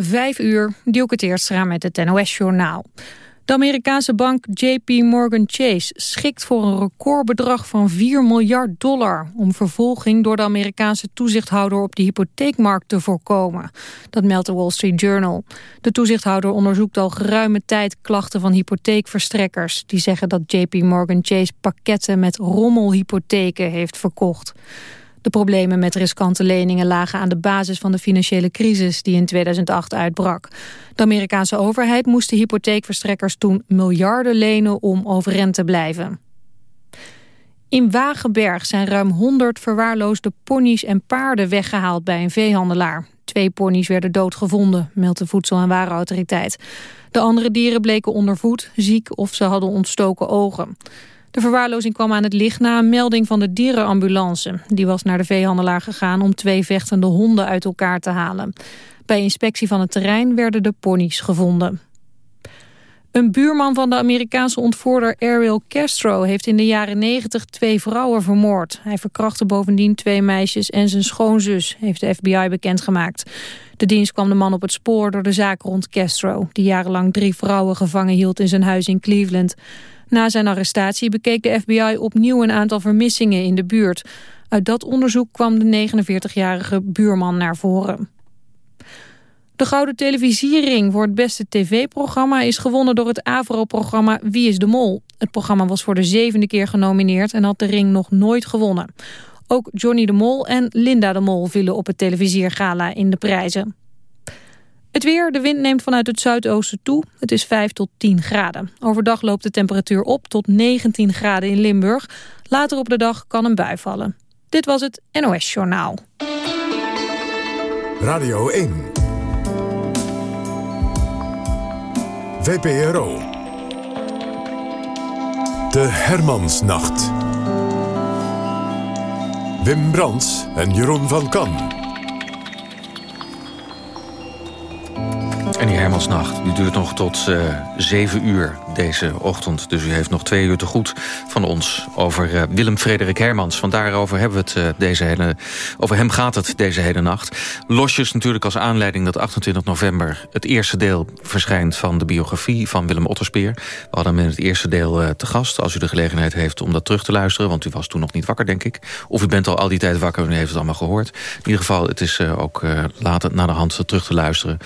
Vijf uur, Dielke Teerstra met het NOS-journaal. De Amerikaanse bank JP Morgan Chase schikt voor een recordbedrag van 4 miljard dollar... om vervolging door de Amerikaanse toezichthouder op de hypotheekmarkt te voorkomen. Dat meldt de Wall Street Journal. De toezichthouder onderzoekt al geruime tijd klachten van hypotheekverstrekkers... die zeggen dat JP Morgan Chase pakketten met rommelhypotheken heeft verkocht. De problemen met riskante leningen lagen aan de basis van de financiële crisis die in 2008 uitbrak. De Amerikaanse overheid moest de hypotheekverstrekkers toen miljarden lenen om overeind te blijven. In Wagenberg zijn ruim 100 verwaarloosde ponies en paarden weggehaald bij een veehandelaar. Twee ponies werden doodgevonden, meldt de Voedsel- en Warenautoriteit. De andere dieren bleken ondervoed, ziek of ze hadden ontstoken ogen. De verwaarlozing kwam aan het licht na een melding van de dierenambulance. Die was naar de veehandelaar gegaan om twee vechtende honden uit elkaar te halen. Bij inspectie van het terrein werden de ponies gevonden. Een buurman van de Amerikaanse ontvoerder Ariel Castro... heeft in de jaren 90 twee vrouwen vermoord. Hij verkrachtte bovendien twee meisjes en zijn schoonzus... heeft de FBI bekendgemaakt. De dienst kwam de man op het spoor door de zaak rond Castro... die jarenlang drie vrouwen gevangen hield in zijn huis in Cleveland. Na zijn arrestatie bekeek de FBI opnieuw een aantal vermissingen in de buurt. Uit dat onderzoek kwam de 49-jarige buurman naar voren. De Gouden Televisiering voor het beste tv-programma is gewonnen door het AVRO-programma Wie is de Mol. Het programma was voor de zevende keer genomineerd en had de ring nog nooit gewonnen. Ook Johnny de Mol en Linda de Mol vielen op het televisiergala in de prijzen. Het weer, de wind neemt vanuit het zuidoosten toe. Het is 5 tot 10 graden. Overdag loopt de temperatuur op tot 19 graden in Limburg. Later op de dag kan een bui vallen. Dit was het NOS Journaal. Radio 1. VPRO. De Hermansnacht. Wim Brands en Jeroen van Kan. Die duurt nog tot uh, zeven uur deze ochtend. Dus u heeft nog twee uur te goed van ons over uh, Willem Frederik Hermans. Want daarover hebben we het uh, deze hele... Over hem gaat het deze hele nacht. Losjes natuurlijk als aanleiding dat 28 november... het eerste deel verschijnt van de biografie van Willem Otterspeer. We hadden hem in het eerste deel te gast. Als u de gelegenheid heeft om dat terug te luisteren... want u was toen nog niet wakker, denk ik. Of u bent al al die tijd wakker en u heeft het allemaal gehoord. In ieder geval, het is ook later naar de hand terug te luisteren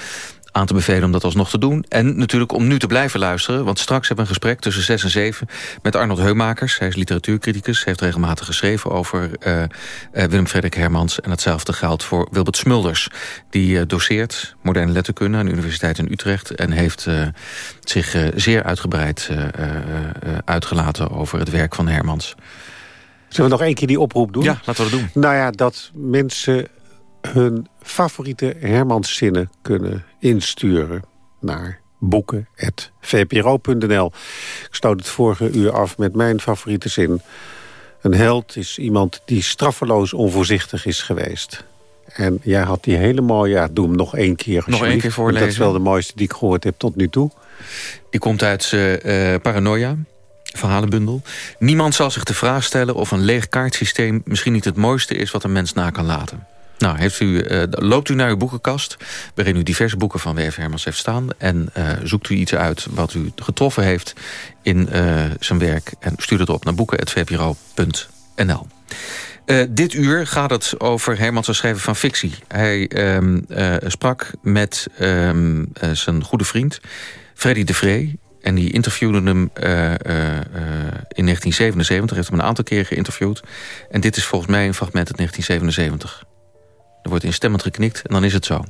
aan te bevelen om dat alsnog te doen. En natuurlijk om nu te blijven luisteren. Want straks hebben we een gesprek tussen 6 en 7 met Arnold Heumakers. Hij is literatuurcriticus, heeft regelmatig geschreven over uh, uh, Willem Frederik Hermans. En hetzelfde geldt voor Wilbert Smulders. Die uh, doseert moderne letterkunde aan de Universiteit in Utrecht. En heeft zich zeer uitgebreid uitgelaten over het werk van Hermans. Zullen we nog één keer die oproep doen? Ja, laten we dat doen. Nou ja, dat mensen hun favoriete Hermanszinnen kunnen insturen naar boeken.vpro.nl. Ik stoot het vorige uur af met mijn favoriete zin. Een held is iemand die straffeloos onvoorzichtig is geweest. En jij had die hele mooie... Ja, doe hem nog één keer. Nog één keer voorlezen. Dat is wel de mooiste die ik gehoord heb tot nu toe. Die komt uit uh, Paranoia verhalenbundel. Niemand zal zich de vraag stellen of een leeg kaartsysteem... misschien niet het mooiste is wat een mens na kan laten. Nou, heeft u, uh, loopt u naar uw boekenkast... waarin u diverse boeken van W.F. Hermans heeft staan... en uh, zoekt u iets uit wat u getroffen heeft in uh, zijn werk... en stuurt het op naar boeken.vpro.nl. Uh, dit uur gaat het over Hermans schrijven van fictie. Hij uh, sprak met uh, zijn goede vriend Freddy de Vree. En die interviewde hem in 1977. Heeft hem een aantal keren geïnterviewd. En dit is volgens mij een fragment uit 1977. Er wordt instemmend geknikt en dan is het zo.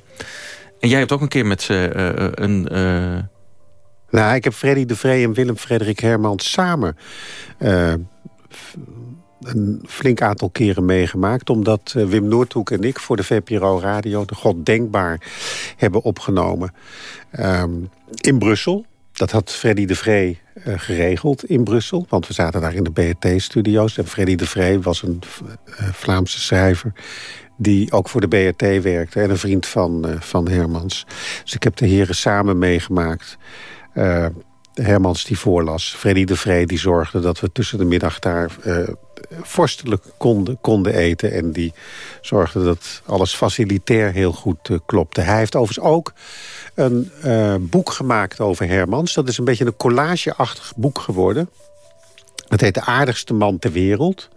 En jij hebt ook een keer met uh, een... Uh... Nou, ik heb Freddy de Vree en Willem Frederik Hermans samen... Een flink aantal keren meegemaakt... omdat Wim Noordhoek en ik voor de VPRO Radio... de God Denkbaar hebben opgenomen um, in Brussel. Dat had Freddy de Vree geregeld in Brussel. Want we zaten daar in de BRT-studio's. En Freddy de Vree was een Vlaamse schrijver die ook voor de BRT werkte. En een vriend van, uh, van Hermans. Dus ik heb de heren samen meegemaakt. Uh, Hermans die voorlas. Freddy de Vree die zorgde dat we tussen de middag daar uh, vorstelijk konden, konden eten. En die zorgde dat alles facilitair heel goed klopte. Hij heeft overigens ook een boek gemaakt over Hermans. Dat is een beetje een collageachtig boek geworden. Het heet De aardigste man ter wereld.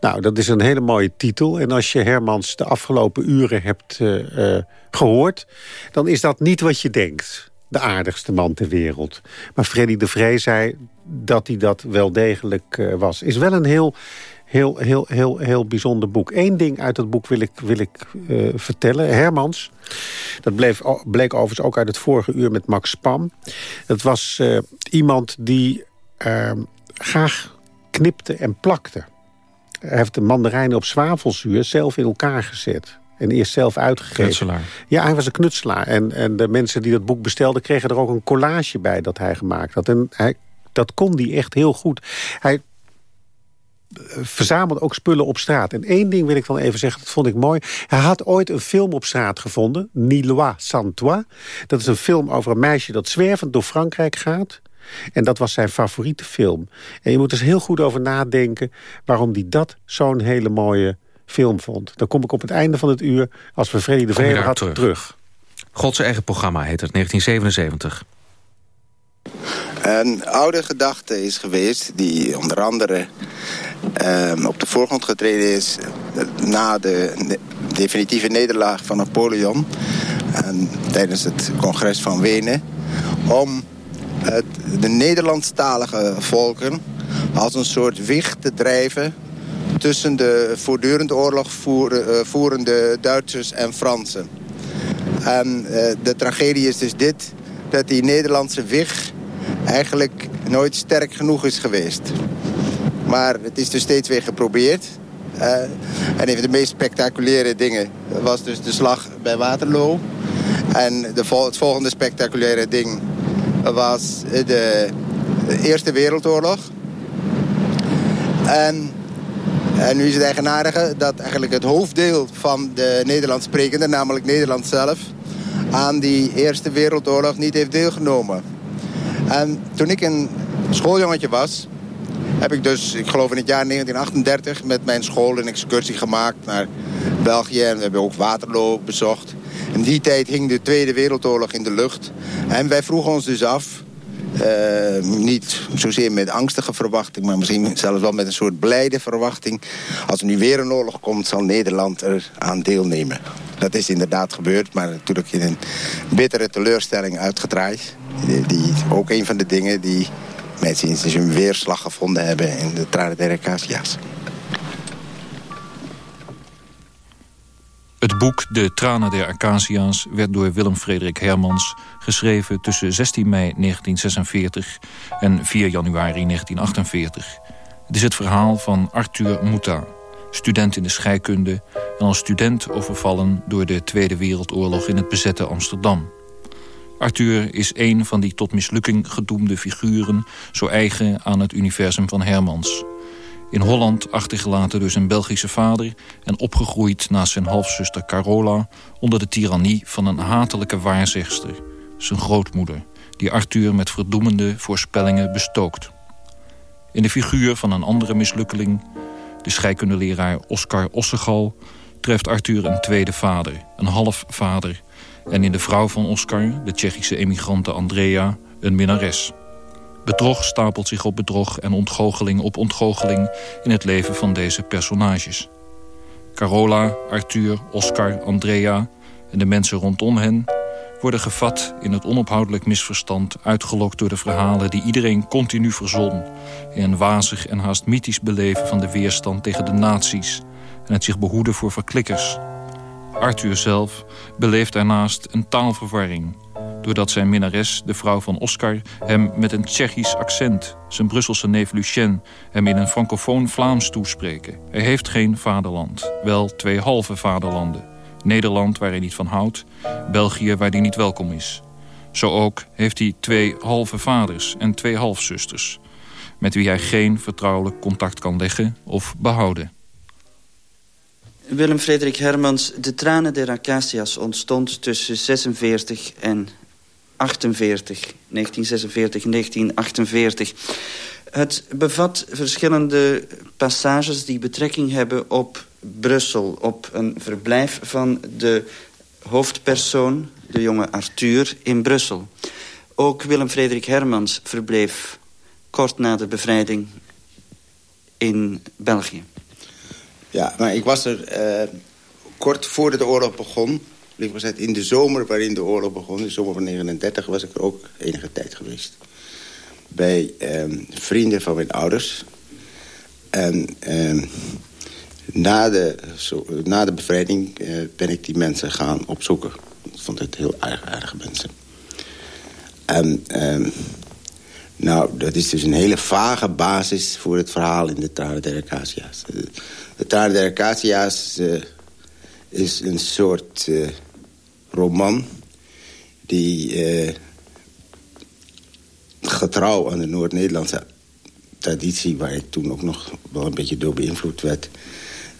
Nou, dat is een hele mooie titel. En als je Hermans de afgelopen uren hebt uh, gehoord... dan is dat niet wat je denkt de aardigste man ter wereld. Maar Freddy de Vree zei dat hij dat wel degelijk uh, was. Is wel een heel, heel, heel, heel, heel bijzonder boek. Eén ding uit het boek wil ik, wil ik vertellen. Hermans, dat bleef, bleek overigens ook uit het vorige uur met Max Pam. Het was iemand die ehm, graag knipte en plakte. Hij heeft de mandarijnen op zwavelzuur zelf in elkaar gezet. En eerst zelf uitgegeven. Knutselaar. Ja, hij was een knutselaar. En, en de mensen die dat boek bestelden... kregen er ook een collage bij dat hij gemaakt had. En hij, dat kon hij echt heel goed. Hij verzamelde ook spullen op straat. En één ding wil ik dan even zeggen, dat vond ik mooi. Hij had ooit een film op straat gevonden. Nilois sans toi. Dat is een film over een meisje dat zwervend door Frankrijk gaat. En dat was zijn favoriete film. En je moet er dus heel goed over nadenken... waarom hij dat zo'n hele mooie film vond. Dan kom ik op het einde van het uur, als we Freddy de Vrede had, terug. terug. Godse eigen programma heet het, 1977. Een oude gedachte is geweest die onder andere um, op de voorgrond getreden is... na de definitieve nederlaag van Napoleon... En tijdens het congres van Wenen... om de Nederlandstalige volken als een soort wicht te drijven tussen de voortdurend oorlog eh, voerende Duitsers en Fransen. En uh, de tragedie is dus dit, dat die Nederlandse wig eigenlijk nooit sterk genoeg is geweest. Maar het is dus steeds weer geprobeerd. Uh, en een van de meest spectaculaire dingen was dus de slag bij Waterloo. En de het volgende spectaculaire ding was de, Eerste Wereldoorlog. En en nu is het eigenaardige dat eigenlijk het hoofddeel van de Nederlands sprekenden, namelijk Nederland zelf, aan die Eerste Wereldoorlog niet heeft deelgenomen. En toen ik een schooljongetje was, heb ik dus, ik geloof in het jaar 1938, met mijn school een excursie gemaakt naar België. En we hebben ook Waterloo bezocht. In die tijd hing de Tweede Wereldoorlog in de lucht. En wij vroegen ons dus af, uh, niet zozeer met angstige verwachting, maar misschien zelfs wel met een soort blijde verwachting. Als er nu weer een oorlog komt, zal Nederland er aan deelnemen. Dat is inderdaad gebeurd, maar natuurlijk in een bittere teleurstelling uitgedraaid. Die, ook een van de dingen die mensen dus een weerslag gevonden hebben in de tranen der Acacia's. Boek De Tranen der Acacia's werd door Willem Frederik Hermans geschreven tussen 16 mei 1946 en 4 januari 1948. Het is het verhaal van Arthur Mouta, student in de scheikunde en als student overvallen door de Tweede Wereldoorlog in het bezette Amsterdam. Arthur is een van die tot mislukking gedoemde figuren, zo eigen aan het universum van Hermans. In Holland achtergelaten door zijn Belgische vader... en opgegroeid naast zijn halfzuster Carola... onder de tirannie van een hatelijke waarzegster, zijn grootmoeder... die Arthur met verdoemende voorspellingen bestookt. In de figuur van een andere mislukkeling... de scheikundeleraar Oscar Ossegal... treft Arthur een tweede vader, een halfvader... en in de vrouw van Oscar, de Tsjechische emigrante Andrea... een minnares... Bedrog stapelt zich op bedrog en ontgoocheling op ontgoocheling in het leven van deze personages. Carola, Arthur, Oscar, Andrea en de mensen rondom hen worden gevat in het onophoudelijk misverstand... uitgelokt door de verhalen die iedereen continu verzon... in een wazig en haast mythisch beleven van de weerstand tegen de nazi's... en het zich behoeden voor verklikkers. Arthur zelf beleeft daarnaast een taalverwarring doordat zijn minnares, de vrouw van Oscar... hem met een Tsjechisch accent, zijn Brusselse neef Lucien... hem in een francofoon Vlaams toespreken. Hij heeft geen vaderland, wel twee halve vaderlanden. Nederland, waar hij niet van houdt, België, waar hij niet welkom is. Zo ook heeft hij twee halve vaders en twee halfzusters... met wie hij geen vertrouwelijk contact kan leggen of behouden. Willem Frederik Hermans, De tranen der acacia's ontstond tussen 46 en 1948. 1946, 1948. Het bevat verschillende passages die betrekking hebben op Brussel. Op een verblijf van de hoofdpersoon, de jonge Arthur, in Brussel. Ook Willem-Frederik Hermans verbleef kort na de bevrijding in België. Ja, maar ik was er uh, kort voordat de oorlog begon. In de zomer waarin de oorlog begon, in de zomer van 39, was ik er ook enige tijd geweest. Bij uh, vrienden van mijn ouders. En uh, na, de, zo, na de bevrijding eh, ben ik die mensen gaan opzoeken. Ik vond het heel erg aardige mensen. En ehm, nou, dat is dus een hele vage basis voor het verhaal in de Tare der Acacia's. De Tare der Acacia's uh, is een soort uh, roman... die uh, getrouw aan de Noord-Nederlandse traditie... waar ik toen ook nog wel een beetje door beïnvloed werd...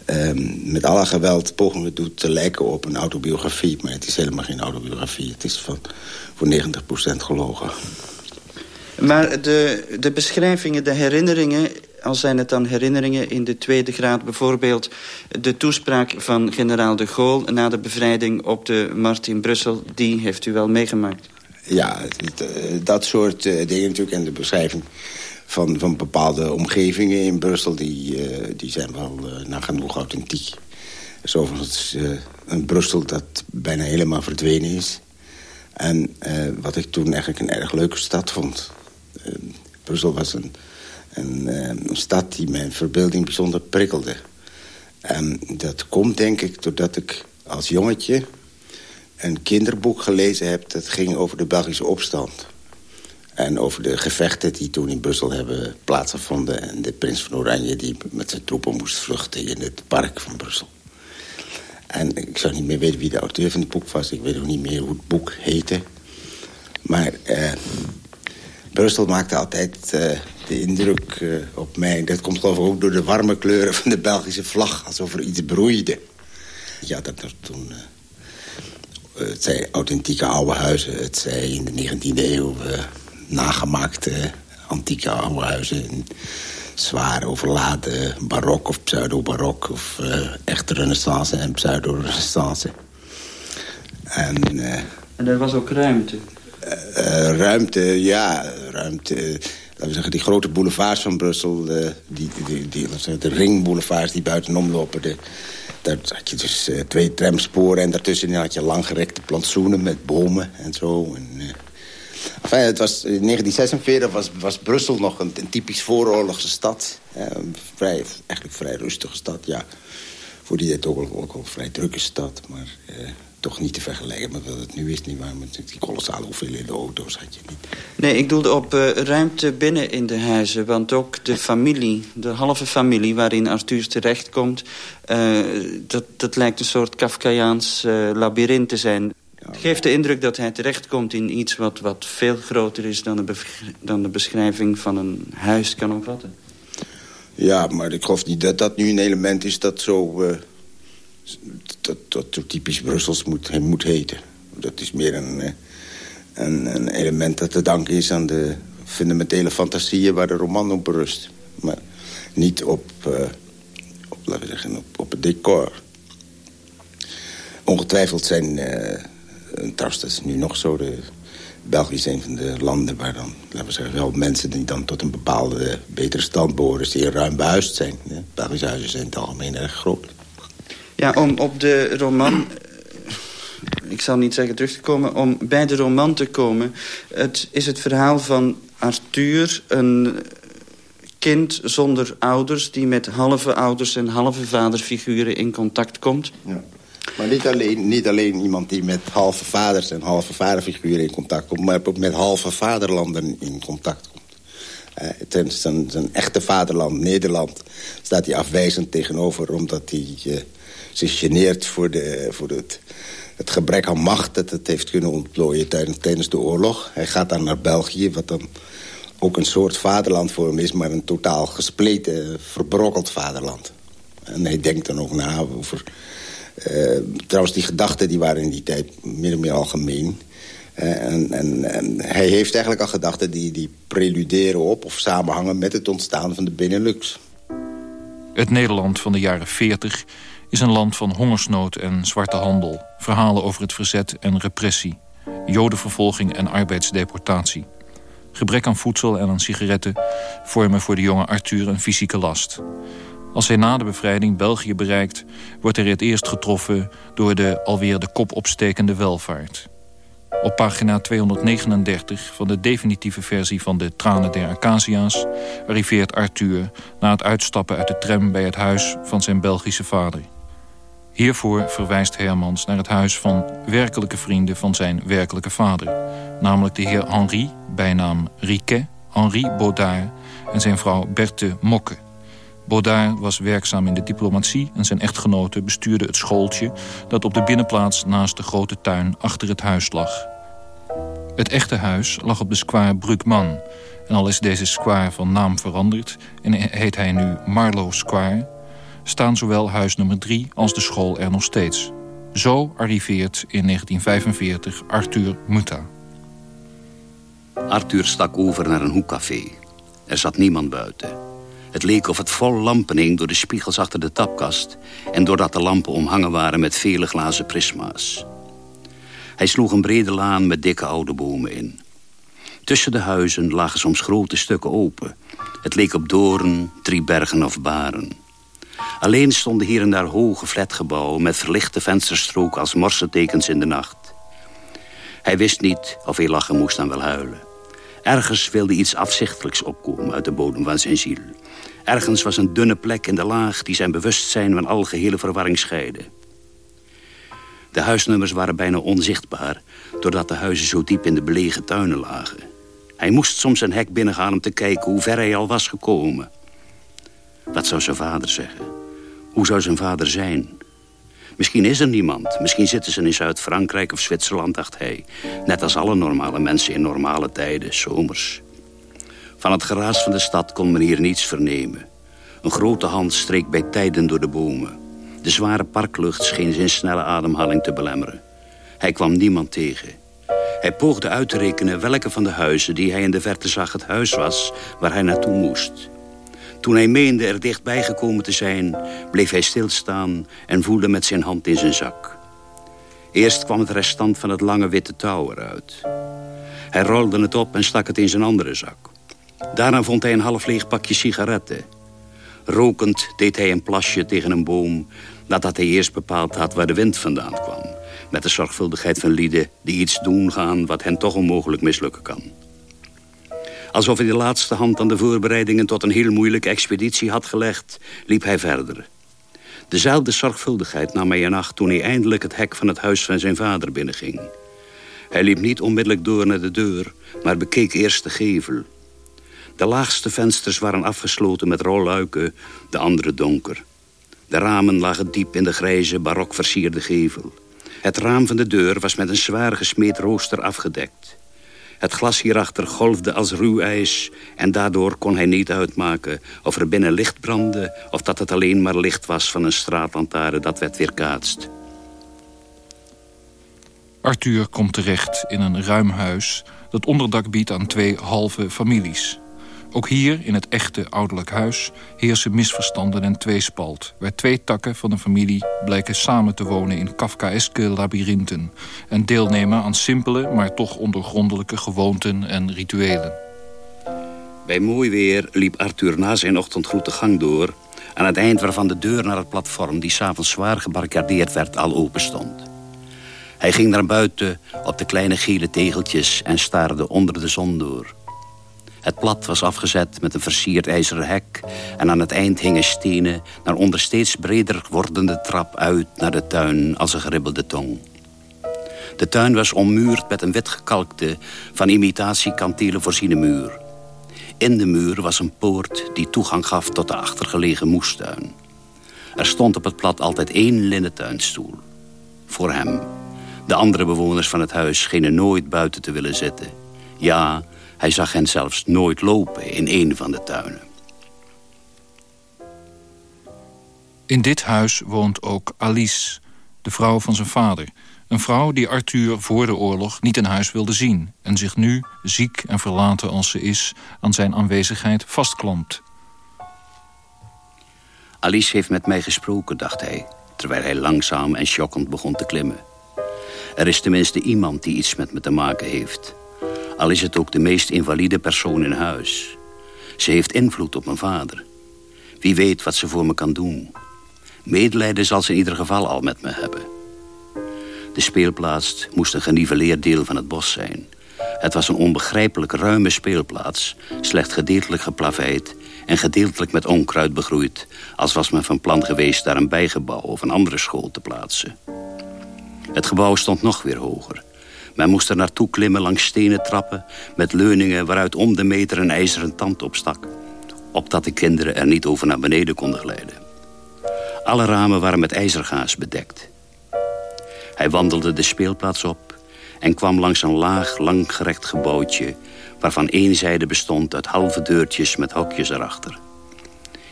Um, met alle geweld pogingen doet te lijken op een autobiografie. Maar het is helemaal geen autobiografie. Het is van, voor 90% gelogen. Maar de, de beschrijvingen, de herinneringen... al zijn het dan herinneringen in de tweede graad... bijvoorbeeld de toespraak van generaal de Gaulle... na de bevrijding op de markt in Brussel... die heeft u wel meegemaakt. Ja, eh, dat soort uh, dingen natuurlijk. En de beschrijving van, van bepaalde omgevingen in Brussel... die, uh, die zijn wel uh, nagenoeg authentiek. Is overigens een Brussel dat bijna helemaal verdwenen is. En wat ik toen eigenlijk een erg leuke stad vond. Brussel was een, een, een, stad die mijn verbeelding bijzonder prikkelde. En dat komt denk ik doordat ik als jongetje een kinderboek gelezen heb... dat ging over de Belgische opstand... En over de gevechten die toen in Brussel hebben plaatsgevonden... en de prins van Oranje die met zijn troepen moest vluchten in het park van Brussel. En ik zou niet meer weten wie de auteur van het boek was. Ik weet ook niet meer hoe het boek heette. Maar eh, Brussel maakte altijd eh, de indruk eh, op mij... dat komt geloof ik ook door de warme kleuren van de Belgische vlag... alsof er iets broeide. Ja, dat er toen... Eh, het zijn authentieke oude huizen. Het zij in de 19e eeuw nagemaakte antieke oude huizen. Zwaar overladen barok of pseudo-barok... of echte renaissance en pseudo-renaissance. En, en er was ook ruimte? Uh, ruimte, ja. Ruimte. Laten we zeggen, die grote boulevards van Brussel... die, die, die, de ringboulevards die buitenom lopen... De, daar had je dus twee tramsporen en daartussen had je langgerekte plantsoenen met bomen en zo. En, Enfin, het was, in 1946 was, was Brussel nog een, typisch vooroorlogse stad. Eh, vrij, eigenlijk vrij rustige stad, ja. Voor die tijd ook, ook een vrij drukke stad. Maar eh, toch niet te vergelijken met wat het nu is. Niet waar, met die kolossale hoeveelheden auto's had je niet. Nee, ik doelde op uh, ruimte binnen in de huizen. Want ook de familie, de halve familie waarin Arthur terechtkomt... Uh, dat, dat lijkt een soort Kafkaiaans uh, labyrint te zijn. Het geeft de indruk dat hij terechtkomt in iets wat, wat veel groter is... Dan de, dan de beschrijving van een huis kan omvatten. Ja, maar ik geloof niet dat dat nu een element is dat zo... Dat, dat typisch Brussels moet, moet heten. Dat is meer een, eh, een, een, element dat te danken is aan de fundamentele fantasieën... waar de roman op berust. Maar niet op, uh, op, laten we zeggen, op, het decor. Ongetwijfeld zijn... Uh, trouwens, dat is nu nog zo. De, België is een van de landen waar dan, laten we zeggen, wel mensen die dan tot een bepaalde betere stand behoren, zeer ruim behuisd zijn. Ja, Belgische huizen zijn in het algemeen erg groot. Ja, om op de roman, ik zal niet zeggen terug te komen, om bij de roman te komen, het is het verhaal van Arthur, een kind zonder ouders... die met halve ouders en halve vaderfiguren in contact komt. Ja. Maar niet alleen, niet alleen iemand die met halve vaders en halve vaderfiguren in contact komt... maar ook met halve vaderlanden in contact komt. Uh, zijn, zijn echte vaderland, Nederland, staat hij afwijzend tegenover... omdat hij uh, zich geneert voor, de, voor het, het gebrek aan macht... dat het heeft kunnen ontplooien tijdens, de oorlog. Hij gaat dan naar België, wat dan ook een soort vaderland voor hem is... maar een totaal gespleten, verbrokkeld vaderland. En hij denkt dan ook na over uh, trouwens, die gedachten die waren in die tijd min of meer algemeen. En, en, en, hij heeft eigenlijk al gedachten die, die preluderen op... of samenhangen met het ontstaan van de Benelux. Het Nederland van de jaren 40 is een land van hongersnood en zwarte handel. Verhalen over het verzet en repressie. Jodenvervolging en arbeidsdeportatie. Gebrek aan voedsel en aan sigaretten vormen voor de jonge Arthur een fysieke last. Als hij na de bevrijding België bereikt... wordt hij het eerst getroffen door de alweer de kop opstekende welvaart. Op pagina 239 van de definitieve versie van de Tranen der Acacia's... arriveert Arthur na het uitstappen uit de tram bij het huis van zijn Belgische vader. Hiervoor verwijst Hermans naar het huis van werkelijke vrienden van zijn werkelijke vader. Namelijk de heer Henri, bijnaam Riquet, Henri Baudard... en zijn vrouw Berthe Mokke. Baudard was werkzaam in de diplomatie en zijn echtgenote bestuurde het schooltje... dat op de binnenplaats naast de grote tuin achter het huis lag. Het echte huis lag op de square Brugman... en al is deze square van naam veranderd en heet hij nu Marlow Square... staan zowel huis nummer 3 als de school er nog steeds. Zo arriveert in 1945 Arthur Mutta. Arthur stak over naar een hoekcafé. Er zat niemand buiten. Het leek of het vol lampen hing door de spiegels achter de tapkast... en doordat de lampen omhangen waren met vele glazen prisma's. Hij sloeg een brede laan met dikke oude bomen in. Tussen de huizen lagen soms grote stukken open. Het leek op doren, bergen of baren. Alleen stonden hier en daar hoge flatgebouwen... met verlichte vensterstroken als morsetekens in de nacht. Hij wist niet of hij lachen moest dan wel huilen. Ergens wilde iets afzichtelijks opkomen uit de bodem van zijn ziel. Ergens was een dunne plek in de laag die zijn bewustzijn van algehele verwarring scheidde. De huisnummers waren bijna onzichtbaar... doordat de huizen zo diep in de belegen tuinen lagen. Hij moest soms een hek binnengaan om te kijken hoe ver hij al was gekomen. Wat zou zijn vader zeggen? Hoe zou zijn vader zijn? Misschien is er niemand. Misschien zitten ze in Zuid-Frankrijk of Zwitserland, dacht hij. Net als alle normale mensen in normale tijden, zomers. Van het geraas van de stad kon men hier niets vernemen. Een grote hand streek bij tijden door de bomen. De zware parklucht scheen zijn snelle ademhaling te belemmeren. Hij kwam niemand tegen. Hij poogde uit te rekenen welke van de huizen die hij in de verte zag het huis was waar hij naartoe moest. Toen hij meende er dichtbij gekomen te zijn, bleef hij stilstaan en voelde met zijn hand in zijn zak. Eerst kwam het restant van het lange witte touw eruit. Hij rolde het op en stak het in zijn andere zak. Daarna vond hij een half leeg pakje sigaretten. Rokend deed hij een plasje tegen een boom... nadat hij eerst bepaald had waar de wind vandaan kwam. Met de zorgvuldigheid van lieden die iets doen gaan... wat hen toch onmogelijk mislukken kan. Alsof hij de laatste hand aan de voorbereidingen... tot een heel moeilijke expeditie had gelegd, liep hij verder. Dezelfde zorgvuldigheid nam hij in acht... toen hij eindelijk het hek van het huis van zijn vader binnenging. Hij liep niet onmiddellijk door naar de deur... maar bekeek eerst de gevel... De laagste vensters waren afgesloten met rolluiken, de andere donker. De ramen lagen diep in de grijze, barok versierde gevel. Het raam van de deur was met een zwaar gesmeed rooster afgedekt. Het glas hierachter golfde als ruw ijs... en daardoor kon hij niet uitmaken of er binnen licht brandde... of dat het alleen maar licht was van een straatlantaarn dat werd weerkaatst. Arthur komt terecht in een ruim huis... dat onderdak biedt aan twee halve families. Ook hier, in het echte ouderlijk huis, heersen misverstanden en tweespalt... waar twee takken van een familie blijken samen te wonen in Kafkaeske labyrinthen... en deelnemen aan simpele, maar toch ondergrondelijke gewoonten en rituelen. Bij mooi weer liep Arthur na zijn ochtendgroet de gang door... aan het eind waarvan de deur naar het platform... die s'avonds zwaar gebarricadeerd werd, al open stond. Hij ging naar buiten op de kleine gele tegeltjes... en staarde onder de zon door... Het plat was afgezet met een versierd ijzeren hek... en aan het eind hingen stenen naar onder steeds breder wordende trap uit naar de tuin als een geribbelde tong. De tuin was ommuurd met een witgekalkte, van imitatie kantelen voorziene muur. In de muur was een poort die toegang gaf tot de achtergelegen moestuin. Er stond op het plat altijd één linnen tuinstoel. Voor hem. De andere bewoners van het huis schenen nooit buiten te willen zitten. Ja, hij zag hen zelfs nooit lopen in een van de tuinen. In dit huis woont ook Alice, de vrouw van zijn vader... Een vrouw die Arthur voor de oorlog niet in huis wilde zien... en zich nu, ziek en verlaten als ze is, aan zijn aanwezigheid vastklampt. Alice heeft met mij gesproken, dacht hij... terwijl hij langzaam en schokkend begon te klimmen. Er is tenminste iemand die iets met me te maken heeft. Al is het ook de meest invalide persoon in huis. Ze heeft invloed op mijn vader. Wie weet wat ze voor me kan doen. Medelijden zal ze in ieder geval al met me hebben. De speelplaats moest een geniveleerd deel van het bos zijn. Het was een onbegrijpelijk ruime speelplaats... slecht gedeeltelijk geplaveid en gedeeltelijk met onkruid begroeid... als was men van plan geweest daar een bijgebouw of een andere school te plaatsen. Het gebouw stond nog weer hoger. Men moest er naartoe klimmen langs stenen trappen... met leuningen waaruit om de meter een ijzeren tand opstak... opdat de kinderen er niet over naar beneden konden glijden. Alle ramen waren met ijzergaas bedekt. Hij wandelde de speelplaats op en kwam langs een laag, langgerekt gebouwtje... waarvan één zijde bestond uit halve deurtjes met hokjes erachter.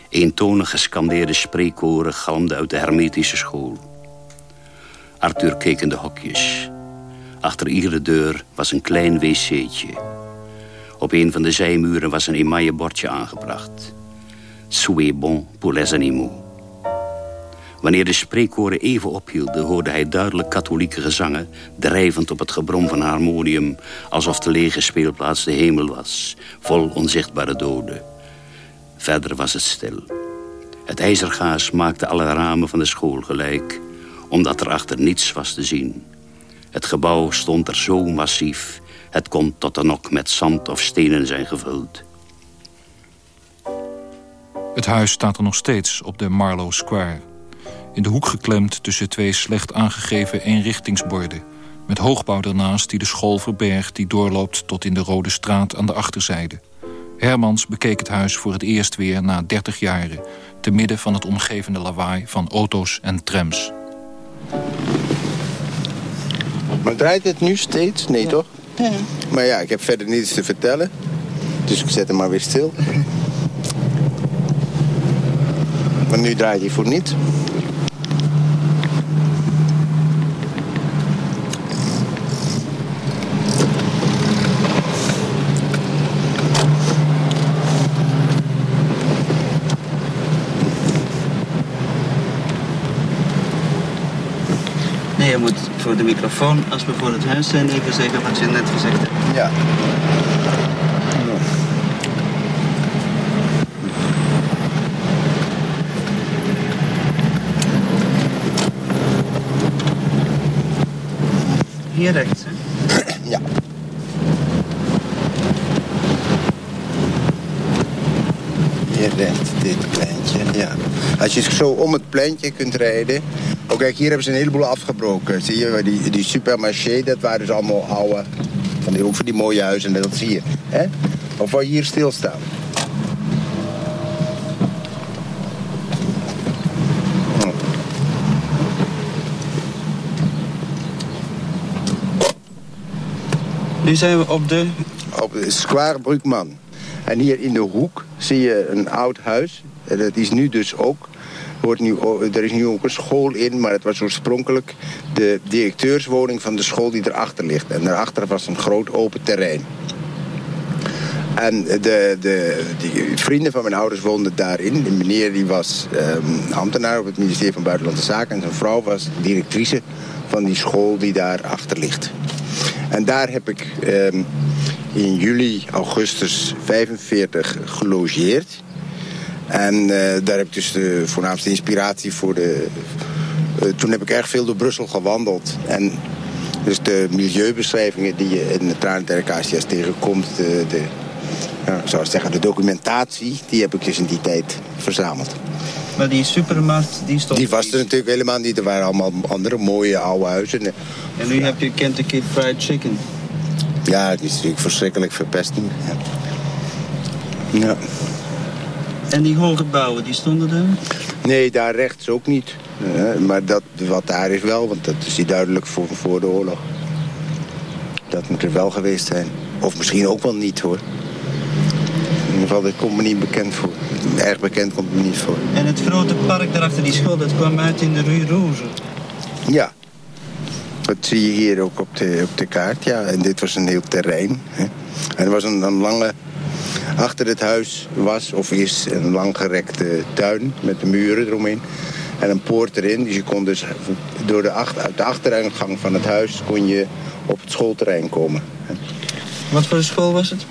Eentonig gescandeerde spreekkoren galmden uit de hermetische school. Arthur keek in de hokjes. Achter iedere deur was een klein wc'tje. Op een van de zijmuren was een emaille bordje aangebracht. Souhait bon pour les animaux. Wanneer de spreekkoren even ophielden... hoorde hij duidelijk katholieke gezangen... drijvend op het gebrom van harmonium... alsof de lege speelplaats de hemel was... vol onzichtbare doden. Verder was het stil. Het ijzergaas maakte alle ramen van de school gelijk... omdat er achter niets was te zien. Het gebouw stond er zo massief... het kon tot de nok met zand of stenen zijn gevuld. Het huis staat er nog steeds op de Marlow Square in de hoek geklemd tussen twee slecht aangegeven eenrichtingsborden... met hoogbouw ernaast die de school verbergt... die doorloopt tot in de Rode Straat aan de achterzijde. Hermans bekeek het huis voor het eerst weer na 30 jaren... te midden van het omgevende lawaai van auto's en trams. Maar draait het nu steeds? Nee, toch? Ja. Maar ja, ik heb verder niets te vertellen. Dus ik zet hem maar weer stil. Maar nu draait hij voor niets. Voor de microfoon, als we voor het huis zijn, even zeggen wat je net gezegd hebt. Ja. Hier rechts, hè? Ja. Hier rechts, dit pleintje, ja. Als je zo om het pleintje kunt rijden, Oh, kijk, hier hebben ze een heleboel afgebroken. Zie je, die, die supermarché, dat waren dus allemaal oude... Van die, ook van die mooie huizen, dat zie je. Hè? Of waar je hier stilstaan. Oh. Nu zijn we op de... Op de Square Brugman. En hier in de hoek zie je een oud huis. Dat is nu dus ook wordt nu, er is nu ook een school in, maar het was oorspronkelijk de directeurswoning van de school die erachter ligt. En daarachter was een groot open terrein. En de, de, vrienden van mijn ouders woonden daarin. De meneer die was um, ambtenaar op het ministerie van Buitenlandse Zaken... en zijn vrouw was directrice van die school die daarachter ligt. En daar heb ik um, in juli, augustus 45 gelogeerd. En uh, daar heb ik dus de voornaamste inspiratie voor de... Uh, toen heb ik erg veel door Brussel gewandeld. En dus de milieubeschrijvingen die je in de Tranenterre tegenkomt... De, de, ja, zou zeggen, de documentatie, die heb ik dus in die tijd verzameld. Maar die supermarkt, die stond... Die was er natuurlijk helemaal niet. Er waren allemaal andere mooie oude huizen. En nu heb je Kentucky Fried Chicken. Ja, die is natuurlijk verschrikkelijk verpesting. Ja. ja. En die hoge gebouwen, die stonden er? Nee, daar rechts ook niet. maar dat, wat daar is wel, want dat is die duidelijk voor, voor de oorlog. Dat moet er wel geweest zijn. Of misschien ook wel niet, hoor. In ieder geval, dat komt me niet bekend voor. Erg bekend komt me niet voor. En het grote park daarachter die school, dat kwam uit in de Rue Rouge? Ja. Het zie je hier ook op de, op de kaart. Ja, en dit was een heel terrein. Hè. En er was een, een lange... Achter het huis was of is een langgerekte tuin met de muren eromheen. En een poort erin. Dus je kon dus door de, achter, uit de achteruitgang van het huis kon je op het schoolterrein komen. Wat voor school was het?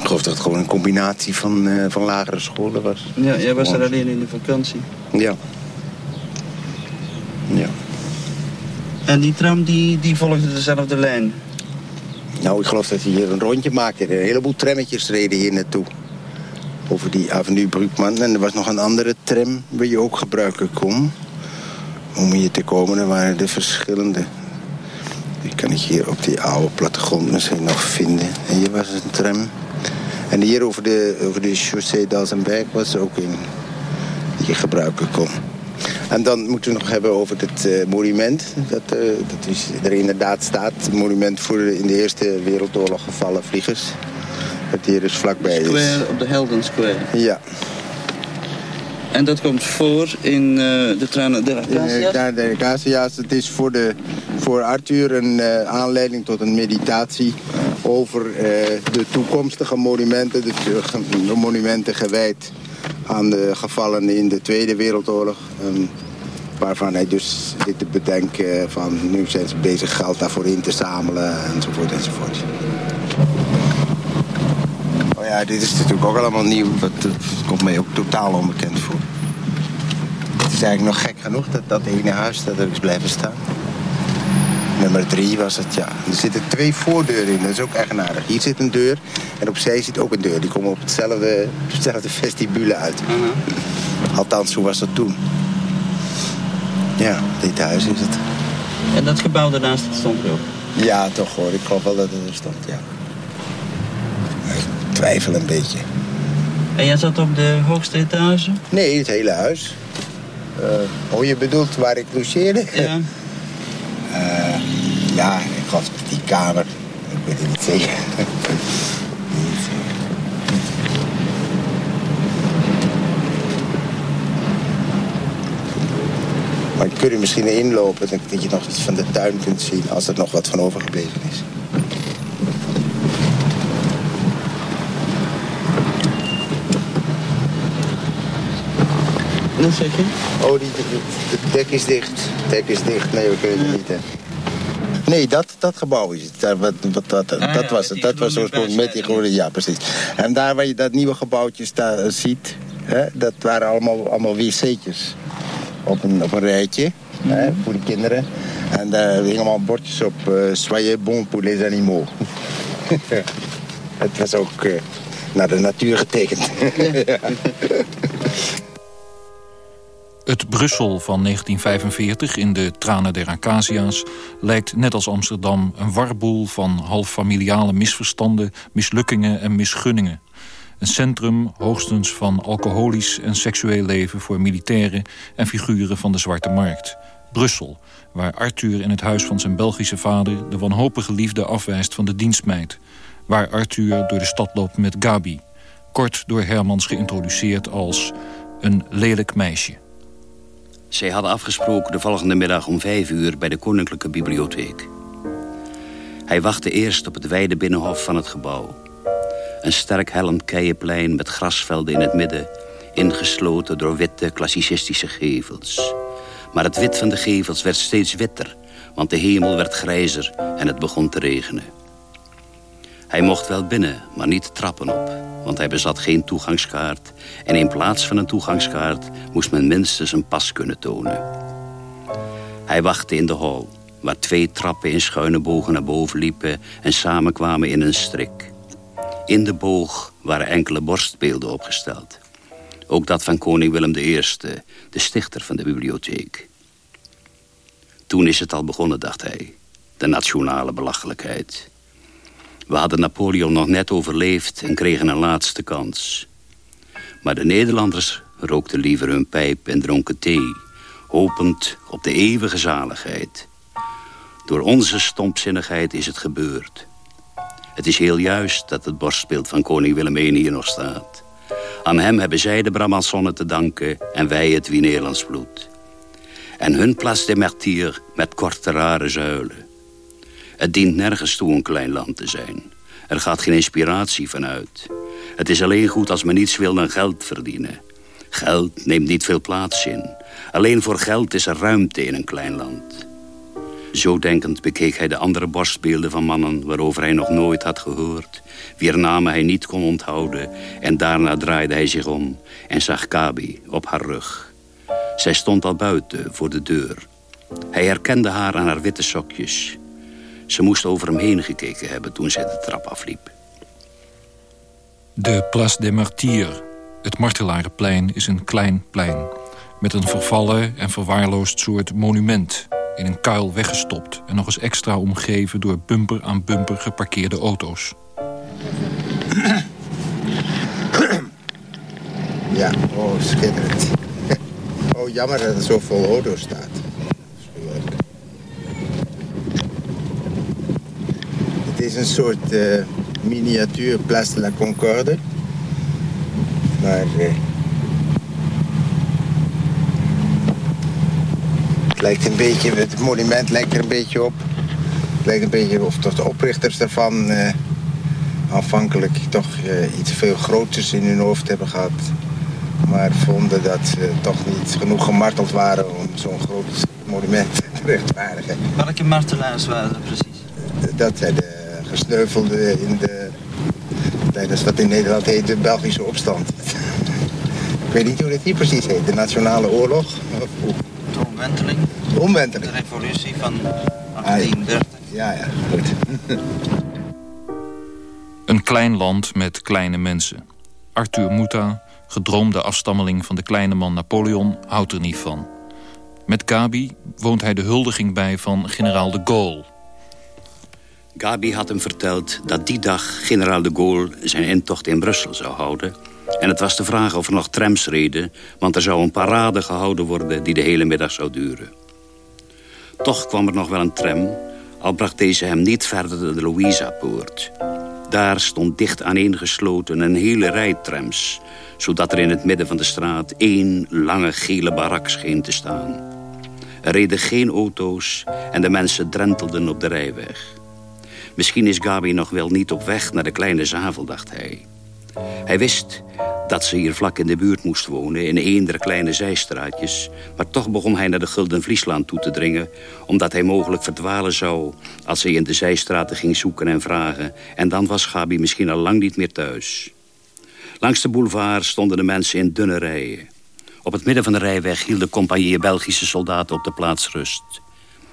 Ik geloof dat het gewoon een combinatie van, uh, van lagere scholen was. Ja, jij was er alleen in de vakantie. Ja. Ja. En die tram die, die volgde dezelfde lijn? Nou, ik geloof dat hij hier een rondje maakte. Een heleboel trammetjes reden hier naartoe. Over die avenue Brugman. En er was nog een andere tram waar je ook gebruiken kon. Om hier te komen, er waren de verschillende. Die kan ik hier op die oude plattegrond misschien nog vinden. En hier was een tram. En hier over de, over de chaussee d'Alzenberg was ook een die je gebruiken kon. En dan moeten we nog hebben over het uh, monument. Dat, uh, dat is, er inderdaad staat. Het monument voor de, in de Eerste Wereldoorlog gevallen vliegers. Dat hier dus vlakbij Square, is. Op de Helden Square. Ja. En dat komt voor in uh, de Trana de Acacia's? Ja, de Acacia's. Het is voor, de, voor Arthur een aanleiding tot een meditatie over de toekomstige monumenten. De, de monumenten gewijd aan de gevallen in de Tweede Wereldoorlog. Um, waarvan hij dus dit te bedenken van nu zijn ze bezig geld daarvoor in te zamelen enzovoort enzovoort. Oh ja, dit is natuurlijk ook allemaal nieuw. Dat, dat komt mij ook totaal onbekend voor. Het is eigenlijk nog gek genoeg dat dat ene huis dat er is blijven staan. Nummer drie was het, ja. Er zitten twee voordeuren in, dat is ook eigenaardig. Hier zit een deur en opzij zit ook een deur. Die komen op hetzelfde, hetzelfde vestibule uit. Uh -huh. Althans, hoe was dat toen? Ja, dit huis is het. En dat gebouw daarnaast stond er ook? Ja, toch hoor. Ik geloof wel dat het er stond, ja. Ik twijfel een beetje. En jij zat op de hoogste etage? Nee, het hele huis. Uh, oh, je bedoelt waar ik logeerde? Ja. Ja, ik geloof die kamer. Ik weet het niet zeker. maar je kunt er misschien inlopen, dat je nog iets van de tuin kunt zien... als er nog wat van overgebleven is. Dat zeg je? Oh, die, de, de, dek is dicht. Het dek is dicht. Nee, we kunnen het niet, hè. Nee, dat, dat gebouw is het. Dat, wat, wat, dat, Ah, dat ja, was het. Dat was oorspronkelijk met die groene... Ja, precies. En daar waar je dat nieuwe gebouwtje sta, ziet... Hè, dat waren allemaal, allemaal wc'tjes. Op een, op een rijtje. Hè, Mhm. voor de kinderen. En daar hingen allemaal bordjes op... Uh, Soyez bon pour les animaux. het was ook uh, naar de natuur getekend. ja. Het Brussel van 1945 in de Tranen der Acacia's lijkt net als Amsterdam een warboel van half familiale misverstanden, mislukkingen en misgunningen. Een centrum hoogstens van alcoholisch en seksueel leven voor militairen en figuren van de Zwarte Markt. Brussel, waar Arthur in het huis van zijn Belgische vader de wanhopige liefde afwijst van de dienstmeid. Waar Arthur door de stad loopt met Gabi, kort door Hermans geïntroduceerd als een lelijk meisje. Zij hadden afgesproken de volgende middag om vijf uur bij de Koninklijke Bibliotheek. Hij wachtte eerst op het wijde binnenhof van het gebouw. Een sterk hellend keienplein met grasvelden in het midden... ingesloten door witte klassicistische gevels. Maar het wit van de gevels werd steeds witter... want de hemel werd grijzer en het begon te regenen. Hij mocht wel binnen, maar niet trappen op. Want hij bezat geen toegangskaart. En in plaats van een toegangskaart moest men minstens een pas kunnen tonen. Hij wachtte in de hal, waar twee trappen in schuine bogen naar boven liepen... en samenkwamen in een strik. In de boog waren enkele borstbeelden opgesteld. Ook dat van koning Willem I, de stichter van de bibliotheek. Toen is het al begonnen, dacht hij. De nationale belachelijkheid. We hadden Napoleon nog net overleefd en kregen een laatste kans. Maar de Nederlanders rookten liever hun pijp en dronken thee... hopend op de eeuwige zaligheid. Door onze stompzinnigheid is het gebeurd. Het is heel juist dat het borstbeeld van koning Willem I hier nog staat. Aan hem hebben zij de Brabantsonne te danken... en wij het Wienerlands bloed. En hun Place des Martyrs met korte rare zuilen. Het dient nergens toe een klein land te zijn. Er gaat geen inspiratie vanuit. Het is alleen goed als men niets wil dan geld verdienen. Geld neemt niet veel plaats in. Alleen voor geld is er ruimte in een klein land. Zo denkend bekeek hij de andere borstbeelden van mannen... waarover hij nog nooit had gehoord... wier namen hij niet kon onthouden... en daarna draaide hij zich om en zag Kabi op haar rug. Zij stond al buiten voor de deur. Hij herkende haar aan haar witte sokjes. Ze moest over hem heen gekeken hebben toen zij de trap afliep. De Place des Martyrs, het Martelarenplein, is een klein plein... met een vervallen en verwaarloosd soort monument... in een kuil weggestopt en nog eens extra omgeven... door bumper aan bumper geparkeerde auto's. Ja, oh, schitterend. Oh, jammer dat er zo vol auto's staat. Het is een soort uh, miniatuur Place de la Concorde. Maar... Uh, het lijkt een beetje... Het monument lijkt er een beetje op. Het lijkt een beetje of toch de oprichters ervan... Uh, aanvankelijk toch iets veel groters in hun hoofd hebben gehad maar vonden dat ze toch niet genoeg gemarteld waren om zo'n groot monument te rechtvaardigen. Welke martelaars waren dat precies? Dat zijn de gesneuvelden in de, tijdens wat in Nederland heet de Belgische opstand. Ik weet niet hoe dat hier precies heet, de Nationale Oorlog. De omwenteling. De omwenteling. De revolutie van 1830. Ja, ja, goed. Een klein land met kleine mensen. Arthur Muta gedroomde afstammeling van de kleine man Napoleon, houdt er niet van. Met Gabi woont hij de huldiging bij van generaal de Gaulle. Gabi had hem verteld dat die dag generaal de Gaulle zijn intocht in Brussel zou houden. En het was de vraag of er nog trams reden, want er zou een parade gehouden worden die de hele middag zou duren. Toch kwam er nog wel een tram, al bracht deze hem niet verder dan de Louisa-poort. Daar stond dicht aaneengesloten een hele rij trams zodat er in het midden van de straat één lange gele barak scheen te staan. Er reden geen auto's en de mensen drentelden op de rijweg. Misschien is Gabi nog wel niet op weg naar de kleine zavel, dacht hij. Hij wist dat ze hier vlak in de buurt moest wonen, in een der kleine zijstraatjes. Maar toch begon hij naar de Gulden Vlieslaan toe te dringen... omdat hij mogelijk verdwalen zou als hij in de zijstraten ging zoeken en vragen. En dan was Gabi misschien al lang niet meer thuis. Langs de boulevard stonden de mensen in dunne rijen. Op het midden van de rijweg hielden compagnieën Belgische soldaten op de plaats rust.